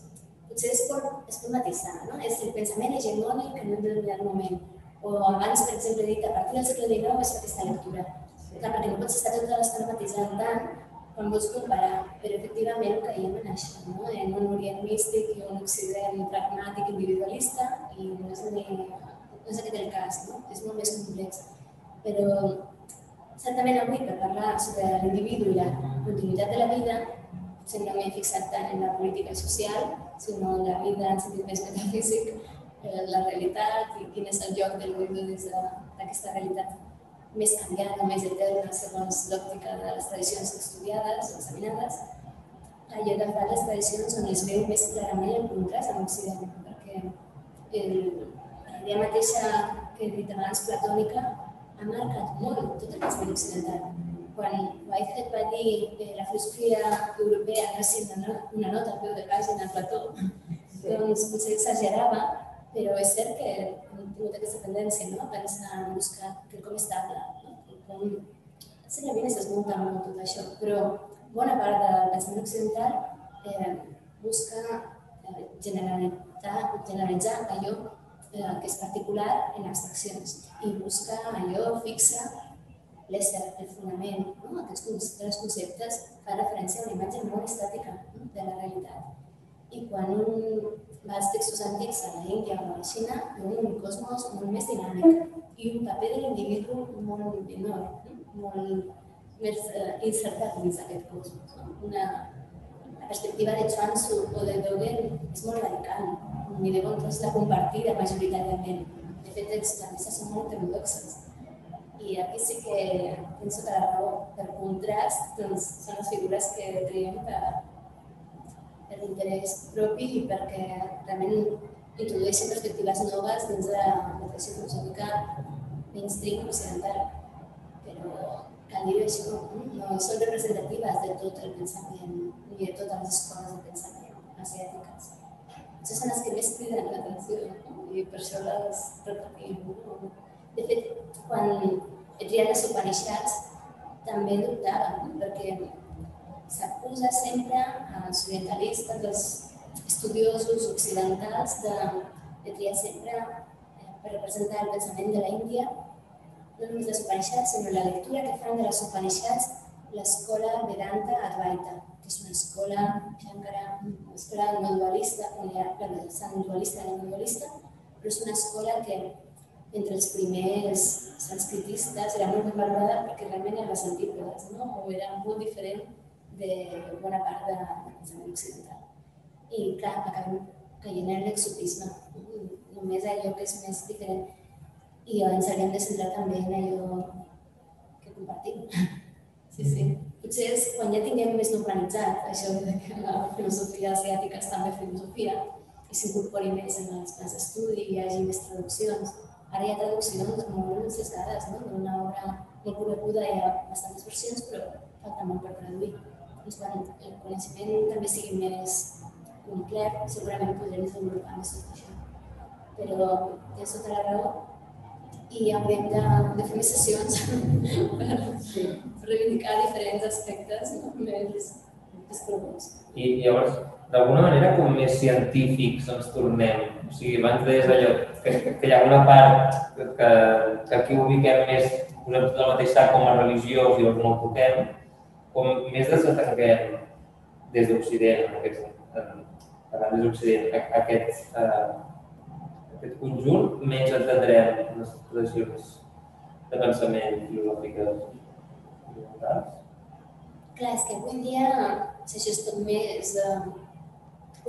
potser es pot, es pot matisar, no? És el pensament hegemònic en un determinat moment. O abans, per exemple, he dit, a partir del segle XIX és aquesta lectura. Clar, perquè no pots estar tota l'estona matisant tant quan vols comparar, però efectivament caiem en això, no? en un Orient místic i un Occident pragmàtic, individualista, i no és, ni, no és aquest el cas, no? és molt més complex. Però certament avui, per parlar sobre l'individu i la continuïtat de la vida, no m'he fixat tant en la política social, sinó en la vida en sentit més metafísic, la realitat i quin és el lloc del individu des d'aquesta realitat més canviant o més eterna segons l'òptica de les tradicions estudiades o examinades, allò de fa les tradicions on es veu més clarament el contrast amb l'Occident, perquè el, la idea mateixa que he dit abans, platònica, ha marcat molt tot el pensament occidental. Quan Whitehead va dir que la filosofia europea no és una, una nota al peu de pàgina al plató, doncs potser exagerava, però és cert que tingut aquesta tendència no? a pensar en buscar quelcom estable, no? com Senyalment es desmunta molt tot això, però bona part del pensament occidental eh, busca eh, generalitzar, generalitzar allò eh, que és particular en abstraccions i busca allò fixa l'ésser, el fonament, no? aquests tres conceptes fa referència a una imatge molt estàtica no? de la realitat. I quan un als textos antics a l'Índia o a la Xina, veu un cosmos molt més dinàmic i un paper de l'individu molt menor, no? molt més eh, insertat dins d'aquest cosmos. No? Una, la perspectiva de Chuang o de Dogen és molt radical, ni de bon tros la compartida majoritàriament. De fet, les premisses són molt heterodoxes i aquí sí que penso que la raó per contrast doncs, són les figures que triem per, per l'interès propi i perquè realment introdueixen perspectives noves dins de la tradició filosòfica mainstream occidental. Però cal dir això, no són representatives de tot el pensament ni de totes les escoles de pensament asiàtiques. Això són les que més criden l'atenció i per això les repetim. De fet, quan he triat les Upanishads, també dubtava, no? perquè s'acusa sempre als orientalistes, dels estudiosos occidentals, de, de triar sempre eh, per representar el pensament de la Índia, no només les Upanishads, sinó la lectura que fan de les Upanishads l'escola Vedanta Advaita, que és una escola, Shankara, una escola no dualista, on hi ha la dualista i no dualista, però és una escola que entre els primers sanscritistes era molt valorada perquè realment eren les antípodes, no? o era molt diferent de bona part de, del pensament occidental. I clar, acabem caient en l'exotisme, només allò que és més diferent. I ens hauríem de centrar també en allò que compartim. Sí, sí. Potser és quan ja tinguem més normalitzat això de que la filosofia asiàtica està bé filosofia i s'incorpori més en els plans d'estudi hi hagi més traduccions. Ara hi ha traduccions molt necessitades, no? d'una obra molt coneguda, hi ha bastantes versions, però falta molt per traduir. Doncs quan el coneixement també sigui més complet, segurament podrem desenvolupar més tot això. Però tens tota la raó i haurem de, de fer més sessions per, per reivindicar diferents aspectes més desconeguts. I llavors, d'alguna manera, com més científics ens tornem. O sigui, abans deies allò, que, que hi ha una part que, que, aquí ubiquem més, posem tot el mateix sac com a religiós i llavors no ho toquem, com més desatanquem des d'Occident, en aquest, en, des d'Occident, aquest, eh, aquest conjunt, menys entendrem les tradicions de pensament filosòfiques occidentals. Clar, és que avui dia això és tot més eh,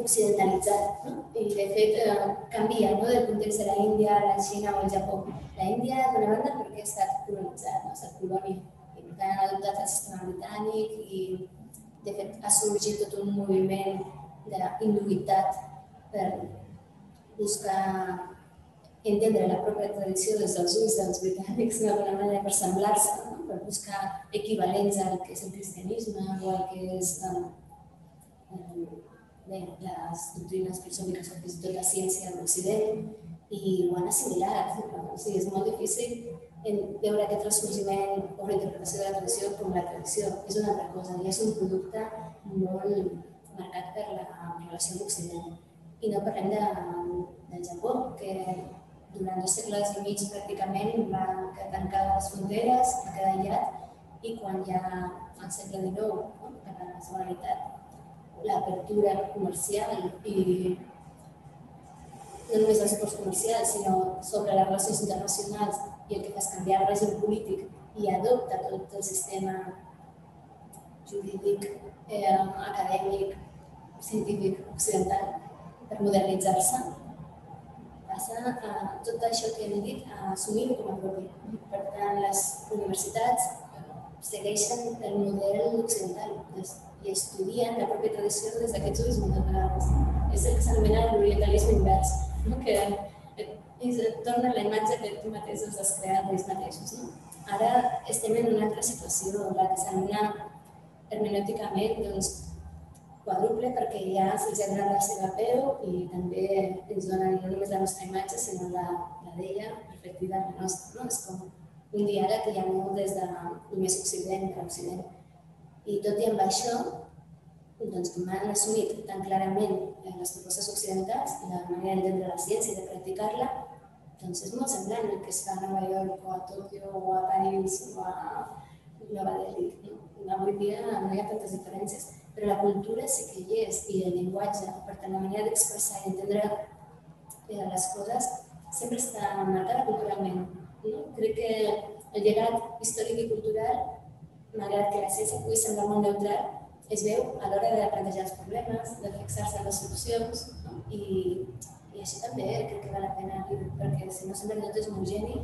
occidentalitzat. No? I de fet eh, canvia no? del context de la Índia, la Xina o el Japó. La Índia, d'una banda, perquè ha estat colonitzat, no? ha estat colònia, adoptat el sistema britànic i de fet ha sorgit tot un moviment d'induïtat per buscar entendre la pròpia tradició des dels ulls dels britànics d'alguna manera per semblar-se, no? per buscar equivalents al que és el cristianisme o al que és um, bé, les doctrines filosòfiques o fins i tot la ciència de l'Occident i ho han assimilat. O sigui, és molt difícil en veure aquest ressorgiment o reinterpretació de la tradició com la tradició. És una altra cosa, ja és un producte molt marcat per la relació amb l'Occident. I no parlem de, del Japó, que durant dos segles i mig pràcticament va tancar les fronteres, va quedar aïllat i quan ja al segle XIX, no, a la segona meitat, l'apertura comercial i no només els suports comercials, sinó sobre les relacions internacionals i el que fa és canviar el règim polític i adopta tot el sistema jurídic, eh, acadèmic, científic occidental per modernitzar-se, passa a tot això que hem dit a assumir-ho com a propi. Per tant, les universitats segueixen el model occidental i estudien la pròpia tradició des d'aquests ulls vegades. És el que s'anomena l'orientalisme invers, no? que és, torna la imatge que tu mateix has creat d'ells mateixos. No? Ara estem en una altra situació, la que s'anomena hermenèuticament doncs, quadruple perquè ja se'ls ha donat la seva peu i també ens donen no només la nostra imatge, sinó la, la d'ella reflectida en la nostra. No? És com un diàleg que hi ha molt des de només Occident per Occident. I tot i amb això, doncs, com han assumit tan clarament eh, les propostes occidentals, la manera d'entendre la ciència i de practicar-la, doncs és molt semblant el que es fa a Nova York o a Tòquio o a París o a Nova Delhi. No? Avui dia no hi ha tantes diferències, però la cultura sí que hi és i el llenguatge, per tant la manera d'expressar i entendre eh, les coses sempre està marcada culturalment. No? Crec que el llegat històric i cultural, malgrat que la ciència pugui semblar molt neutral, es veu a l'hora de plantejar els problemes, de fixar-se en les solucions no? I, i això també crec que val la pena perquè si no que tot és homogeni,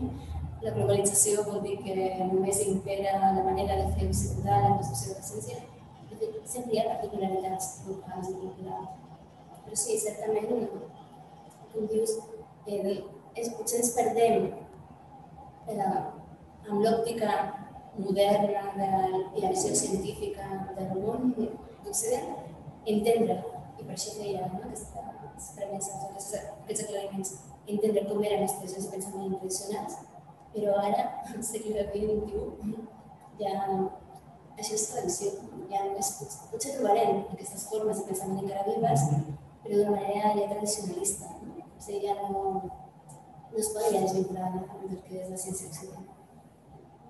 la globalització vol dir que només impera la manera de fer occidental la construcció de la ciència. De fet, sempre hi ha particularitats locals i culturals. Però sí, certament, com dius, eh, és, potser ens perdem eh, amb l'òptica moderna de, la visió científica del món d'Occident, entendre, i per això deia no, aquestes premisses, aquests, aquests aclariments, entendre com eren les tradicions de tradicionals, però ara, al segle XXI, ja, això és tradició, ja no és, potser trobarem aquestes formes de pensament encara vives, però d'una manera ja tradicionalista. O sigui, ja no, no es poden desvincular amb el que és la ciència occidental.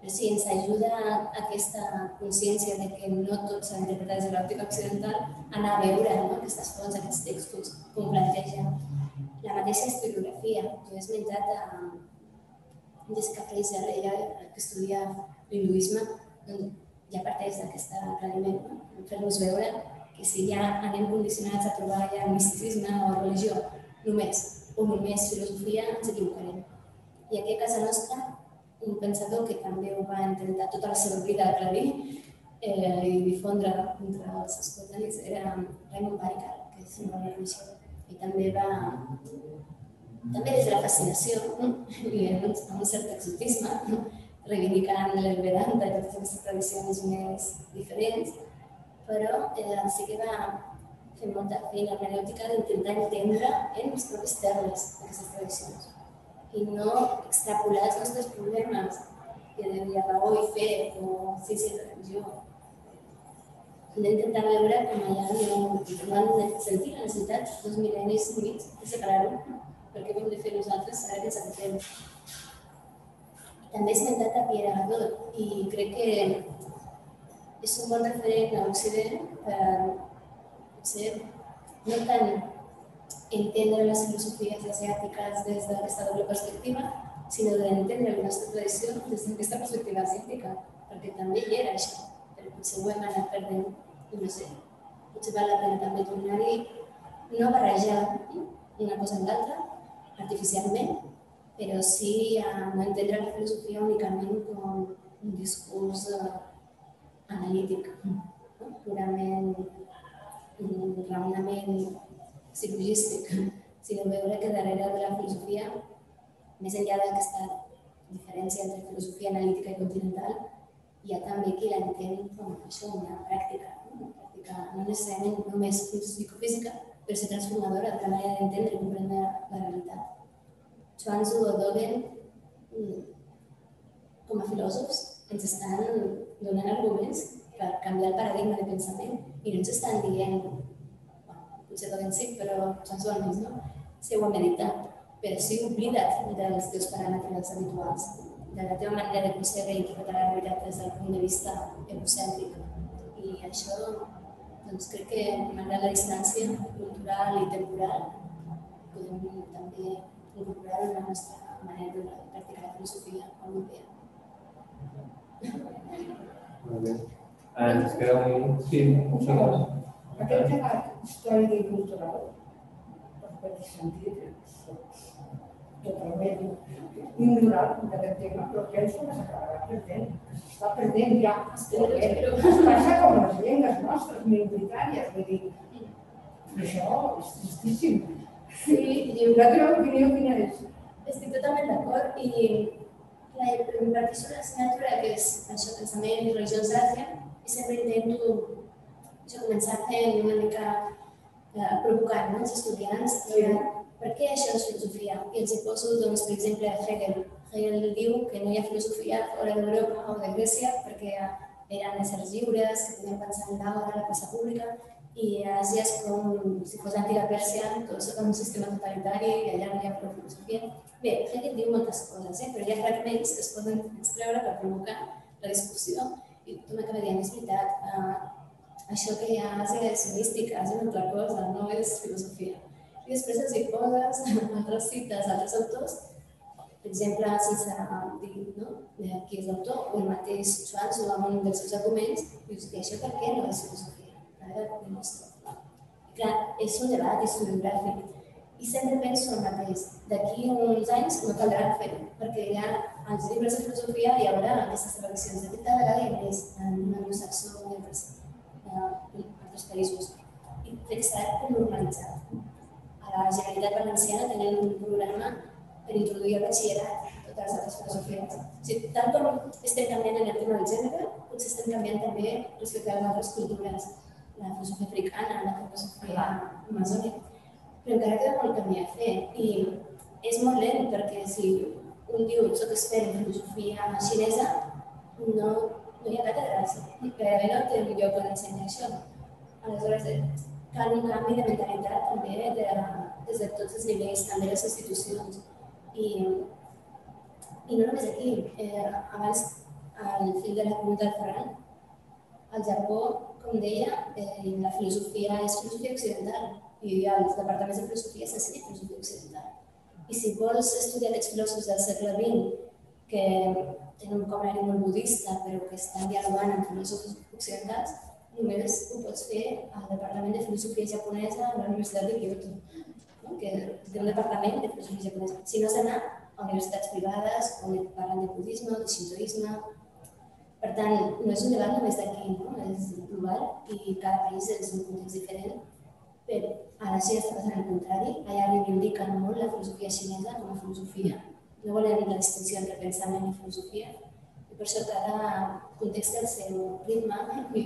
Sí, ens ajuda aquesta consciència de que no tot s'ha d'interpretar des de l'òptica occidental, anar a veure no? aquestes fonts, aquests textos, com planteja la mateixa historiografia. Jo he esmentat a Jessica Fraser, ella que estudia l'hinduisme, doncs ja parteix d'aquest aclariment, no? fer-nos veure que si ja anem condicionats a trobar ja misticisme o religió només o només filosofia, ens equivocarem. I aquí a casa nostra, un pensador que també ho va intentar tota la seva vida aclarir eh, i difondre entre els escoltanis era Raymond Parical, que és una religió. I també va també des de la fascinació i amb un, cert exotisme, reivindicant el i totes aquestes tradicions més diferents, però eh, sí que va fer molta feina hermenèutica d'intentar entendre en els propis termes aquestes tradicions i no extrapolar els nostres problemes que de raó i fe o ciència i religió. Hem d'intentar veure com allà no, no han sentit la necessitat dos mil·lennis i mig de separar-ho, perquè hem de fer nosaltres ara que ens agafem. També he esmentat a Pierre Hadot i crec que és un bon referent a l'Occident per potser no tant entendre les filosofies asiàtiques des d'aquesta doble perspectiva, sinó d'entendre la nostra tradició des d'aquesta perspectiva asiàtica, perquè també hi era això, però potser ho hem anat perdent, no sé, potser val la pena també tornar-hi, no barrejar una cosa amb l'altra, artificialment, però sí a no entendre la filosofia únicament com un discurs eh, analític, no? purament un raonament psicologístic, sinó veure que darrere de la filosofia, més enllà d'aquesta diferència entre filosofia analítica i continental, hi ha també qui l'entén com això, una pràctica, una pràctica no necessàriament només psicofísica, però ser transformadora la manera d'entendre i comprendre la realitat. Chuanzu o Dogen, mm, com a filòsofs, ens estan donant arguments per canviar el paradigma de pensament i no ens estan dient, potser tot en sí, però sensualment, no? Si ho meditat, però sí oblida't dels teus paràmetres habituals, de la teva manera de concebre i interpretar la realitat des del punt de vista egocèntric. I això, doncs crec que malgrat la distància cultural i temporal, podem també incorporar-ho en la nostra manera de practicar la filosofia europea. Molt bé. Ens queda un minut. Sí, Un segon. Aquest debat històric i cultural, per sentit, totalment ignorant d'aquest tema, però penso que s'acabarà perdent. S'està perdent ja. Es passa com les llengües nostres, minoritàries, vull dir, això és tristíssim. Sí, jo La teva opinió quina és? estic totalment d'acord i la impartició de l'assignatura, que és això, pensament i religions d'Àsia, i sempre intento això, començar fent una mica eh, provocant no? els estudiants veure per què això és filosofia. I els hi poso, doncs, per exemple, Hegel. Hegel diu que no hi ha filosofia fora d'Europa o de Grècia perquè eren éssers lliures, que podien pensar en l'hora, la plaça pública, i a Àsia és com si fos l'antiga Pèrsia, tot sota un sistema totalitari i allà no hi ha prou filosofia. Bé, Hegel diu moltes coses, eh? però hi ha fragments que es poden extreure per provocar la discussió i tu m'acaba dient, és veritat, uh, això que hi ha a Àsia és mística, és una altra cosa, no és filosofia. I després els hi poses altres cites, altres autors, per exemple, sense dir no? qui és l'autor, o el mateix Schwartz o amb un dels seus arguments, dius que això per què no és filosofia? Demostra. Clar, és un debat historiogràfic i sempre penso el mateix. D'aquí uns anys no caldrà fer-ho, perquè ja als llibres de filosofia hi haurà aquestes tradicions. De cada vegada hi ha més en i altres, eh, altres països. I que serà com normalitzat. A la Generalitat Valenciana tenen un programa per introduir el batxillerat totes les altres filosofies. O sigui, tal com estem canviant en el tema del gènere, potser estem canviant també respecte a les altres cultures la filosofia africana, la filosofia amazònica, però encara queda molt camí a fer i és molt lent perquè si un diu soc expert en filosofia xinesa, no, ha càtedres, gairebé no té lloc on ensenyar això. Aleshores, cal un canvi de mentalitat també de, des de tots els nivells, també les institucions. I, i no només aquí, eh, abans, al fil de la del Ferran, al Japó, com deia, eh, la filosofia és filosofia occidental i als departaments de filosofia s'ensenya filosofia occidental. I si vols estudiar aquests filòsofs del segle XX que tenen un cobrari molt budista però que estan dialogant amb filòsofs occidentals, només ho pots fer al Departament de Filosofia Japonesa a la Universitat de Kyoto, no? que té un departament de filosofia japonesa. Si no has d'anar a universitats privades on parlen de budisme de shintoisme, per tant, no és un debat només d'aquí, no? és global i cada país és un context diferent, però a la Xina està passant el contrari, allà reivindiquen molt la filosofia xinesa com a filosofia. No volen la distinció entre pensament i filosofia, i per això cada context té el seu ritme i,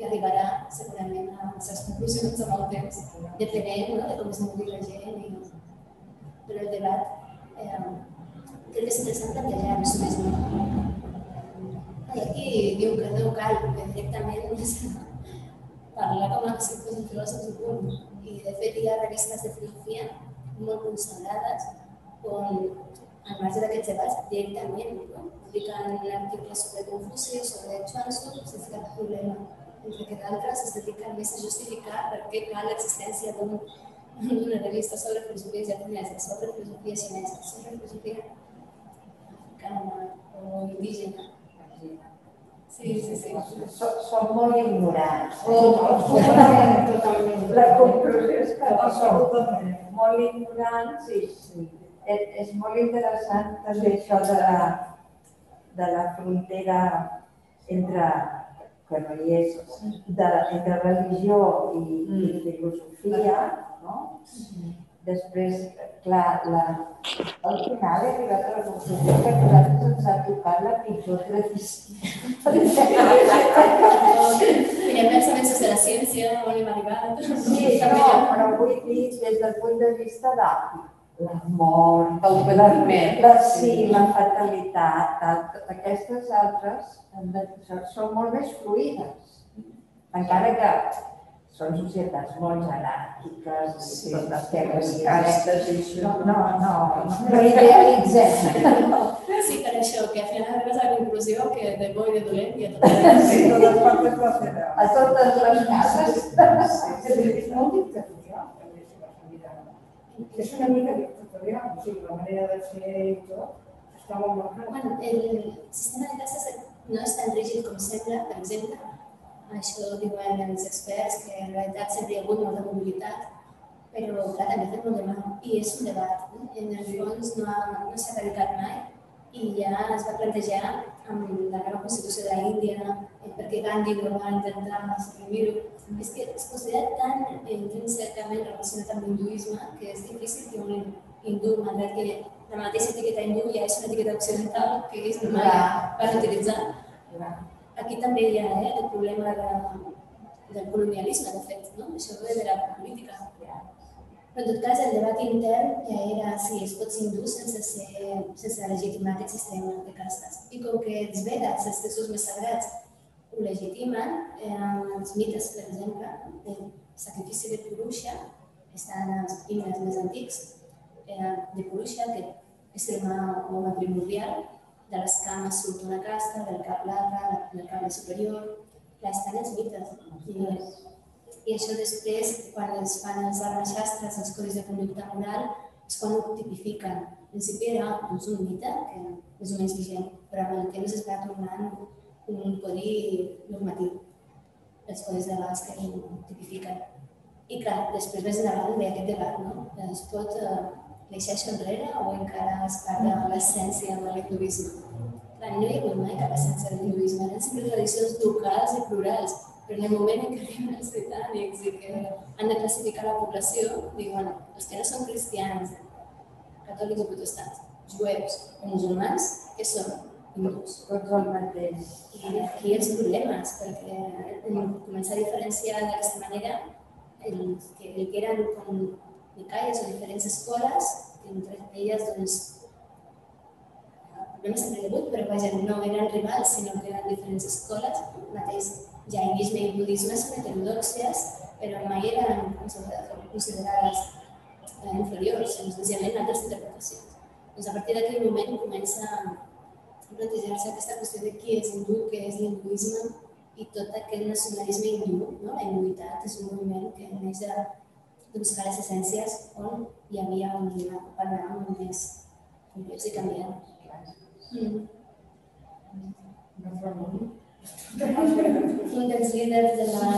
i arribarà segurament a les seves conclusions amb el temps, depenent no? de com es mogui la gent. I... Però el debat eh, crec que és interessant plantejar no només i aquí diu que no cal que directament parlar com si fos un filòsof i punt. I de fet hi ha revistes de filosofia molt consagrades on al marge d'aquests debats directament no? publiquen articles sobre Confuci, sobre Chuanzu, sense cap problema. Entre que d'altres es dediquen més a justificar per què cal l'existència d'una revista sobre filosofia japonesa, sobre filosofia xinesa, sobre filosofia africana o indígena. Sí, sí, sí. Som, som molt ignorants. Oh, totalment, totalment. La conclusió és que som molt ignorants i sí. És, és molt interessant també això de la, de la frontera entre, que no hi és, de, entre religió i, i filosofia, no? Després, clar, la, al final he arribat a la conclusió que a nosaltres ens ha tocat la pitjor tradició. Mirem els avenços de la ciència, on hem arribat. Sí, no, però vull dir des del punt de vista de la mort, El patiment. la, sí, la fatalitat, tal, aquestes altres són, molt més fluïdes. Encara que són societats molt jeràrquiques i Sí, tot les les teories. castes i això. No, no, no, no idealitzem. Sí, per això, que al final arribes a la conclusió que de bo i de dolent hi ha tot arreu. Sí, totes partes va ser de... A totes les cases. És molt dictatorial, també, si vas a mirar. És una mica dictatorial, o sigui, la manera de ser i tot està molt marcada. Bueno, el sistema de classes no és tan rígid com sembla, per exemple. Això diuen els experts, que en realitat sempre hi ha hagut molta mobilitat, però clar, també té molt de mal. I és un debat. No? En el fons no, ha- no s'ha radicat mai i ja es va plantejar amb la nova Constitució de l'Índia, perquè Gandhi no va intentar suprimir-ho. És que es considera tan intrínsecament relacionat amb l'hinduisme que és difícil que un hindú, malgrat que la mateixa etiqueta hindú ja és una etiqueta occidental que ells mai Clar. van utilitzar. Aquí també hi ha eh, el problema de, del colonialisme, de fet, no? això ve de la política. En tot cas, el debat intern ja era si es pot ser hindú sense, ser, sense legitimar aquest sistema de castes. I com que els Vedas, els textos més sagrats, ho legitimen, eh, els mites, per exemple, el sacrifici de Purusha, estan els himnes més antics, eh, de Purusha, que és l'home home primordial, de les cames surt una casta, del cap l'altra, del cap superior, clar, estan els mites. I, I això després, quan es fan els armashastres, els codis de conducta moral, és quan ho tipifiquen. En principi era doncs, un mite que més o menys vigent, però amb el temps es va tornant un codi normatiu. Els codis de legals que ho tipifiquen. I clar, després més endavant ve aquest debat, no? Es pot eh, deixar això enrere o encara es parla de l'essència de l'hinduisme? Clar, no hi ha hagut mai cap essència de l'hinduisme, eren sempre tradicions locals i plurals, però en el moment en què arriben els britànics i que han de classificar la població, diuen, els que no són cristians, catòlics o protestants, jueus o musulmans, què són? Hindús. Tots el mateix. I aquí els problemes, perquè en començar a diferenciar d'aquesta manera el que, el que eren com nicaies o diferents escoles, entre elles doncs, problema sempre hi ha hagut, però vaja, no eren rivals, sinó que eren diferents escoles. Mateix jainisme i budisme són heterodòxies, però mai eren considerades eh, inferiors, senzillament altres interpretacions. Doncs a partir d'aquell moment comença a plantejar-se aquesta qüestió de qui és hindú, què és l'hinduisme i tot aquest nacionalisme hindú. No? La hinduitat és un moviment que neix de buscar les essències on hi havia un panorama més complex i canviant. Mm. Un dels líders de la,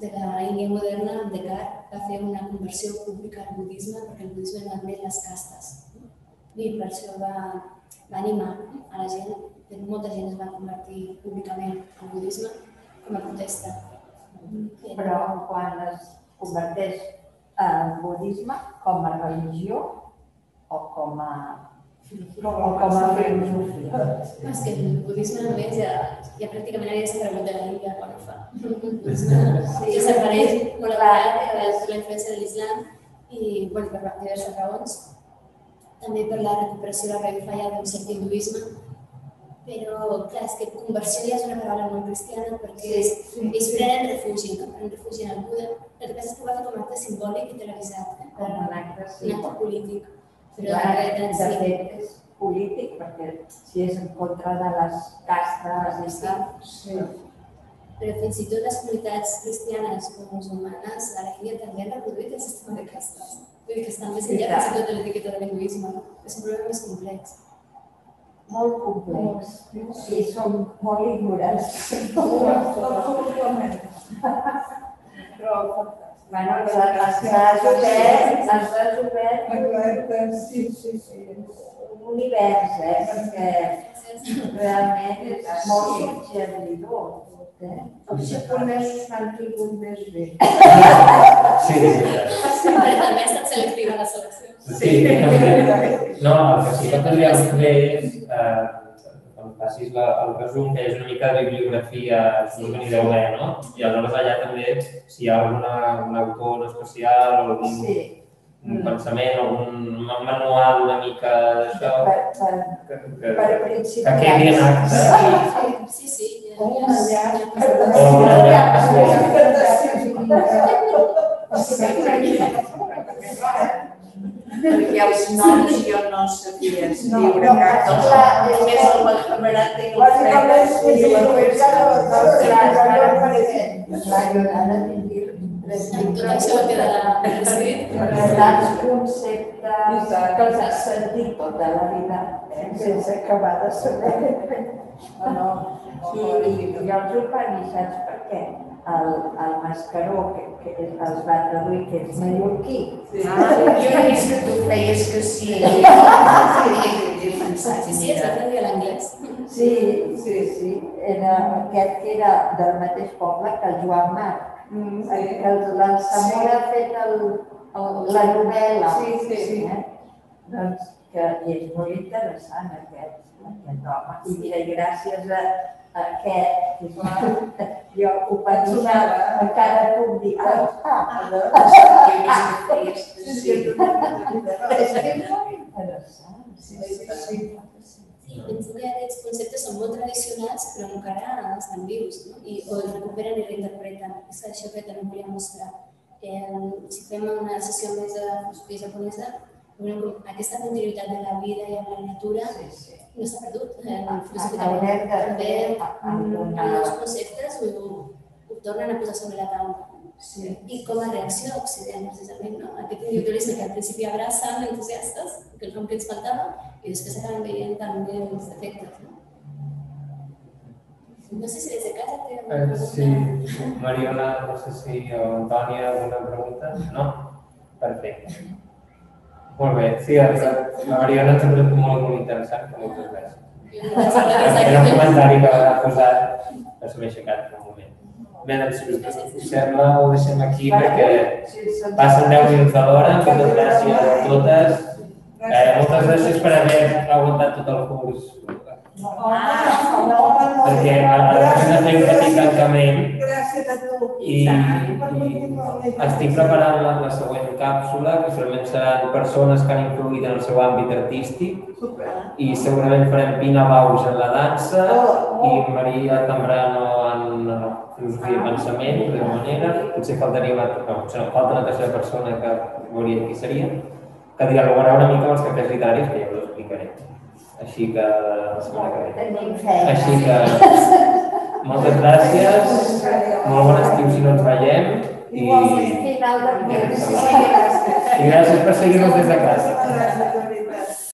de la Índia moderna, Descartes, va fer una conversió pública al budisme perquè el budisme no admet les castes. I per això va, va animar a la gent, que molta gent es va convertir públicament al budisme com a protesta. Però quan es converteix al budisme com a religió o com a o com a filosofia. És que el budisme només ja, ja pràcticament havia desaparegut de la Índia quan ho fa. Sí. Desapareix molt per la influència de l'islam i bueno, per diverses raons. També per la recuperació de la revifalla d'un cert hinduisme. Però, clar, és que conversió ja és una paraula molt cristiana perquè és, ells prenen refugi, no? prenen refugi en el Buda. El que passa és que ho va fer com a acte simbòlic i televisat, eh? Com un sí. acte polític. De sí. fet polític perquè si és en contra de les castes i tal, Sí. Però fins i tot les comunitats cristianes o musulmanes a la Índia també han reproduït el sistema de castes. Vull dir que estan més enllà fins i tot de l'etiqueta de l'hinduisme. És un problema més complex. molt complex i som molt ignorants. Però. Bueno, les has obert, les has obert Exacte, sí, sí, sí. un univers, eh? perquè realment és molt suggeridor. Eh? Els japonesos s'han tingut més bé. Sí, sí, sí. També ha estat selectiva la selecció. Sí. No, el que sí que podríem fer és, eh, facis la, el resum, que és una mica de bibliografia, deu haver, no? I aleshores allà també, si hi ha alguna, un autor en especial o algun Sí, un pensament, algun manual una mica d'això, per, per, que, que, per que quedi en principiants. acte. Sí, sí. Ja, O un enllaç. O un enllaç, Perquè els noms jo no sabia escriure cap dels clar, Només el un Bàsicament, sí, sí, i la clar, jo ara tinc tres Tot això quedarà escrit. tants conceptes que els has sentit tota la vida, eh? sense acabar de saber. No, no. I, i, i els Upanishads, per què? El, el mascaró, que, que els va traduir, que és mallorquí, Ah, jo he vist que tu feies que sí. Sí, sí, es va traduir a l'anglès. Sí, sí, sí. Era aquest que era del mateix poble que el Joan Marc. Mm, El, el, el Zamora ha fet el, el, la novel·la. Sí, sí, sí. Eh? Doncs que és molt interessant aquest, aquest home. I mira, i gràcies a, aquest, que és, jo ho pensava, encara puc dir, ah, ah, Jo he vist que aquests conceptes són molt tradicionals, però encara estan vius, no? I, o els recuperen i reinterpreten. És això que també volia mostrar. Eh, si fem una sessió més de filosofia japonesa, veurem aquesta continuïtat de la vida i amb la natura Sí, sí. No s'ha perdut. Eh, Ah, la filosofia també nous conceptes ho, ho tornen a posar sobre la taula. Sí. I com a reacció a Occident, precisament, no? aquest individualisme que al principi amb entusiastes, que és el que ens faltava, i després acaben veient també els defectes. No, no sé si des de casa té alguna Eh, pregunta. Sí, Mariona, no sé si o Antònia, alguna pregunta? No? Perfecte. Molt bé, sí, la, la Mariona té un repte molt, molt interessant, que moltes gràcies. Era un comentari que va posar, que se m'ha aixecat per un moment. Bé, doncs, si us sembla, ho deixem aquí perquè passen 10 minuts de l'hora. Moltes gràcies a totes. Eh, moltes gràcies per haver aguantat tot el curs. Perquè ara de un petit tancament Gràcies a tu. I, i estic preparant la, la següent càpsula, que segurament seran persones que han influït en el seu àmbit artístic Super. i segurament farem Pina Bausch en la dansa Oh, i Maria Zambrano en eh, filosofia i pensament, de manera. Potser faltaria una, no, potser no, falta una tercera persona que veuríem qui seria, que dialogarà una mica amb els cafès literaris, que ja us ho explicaré. Així que la setmana que ve. Així que moltes gràcies, molt bon estiu si no ens veiem. I, i gràcies per seguir-nos des de casa.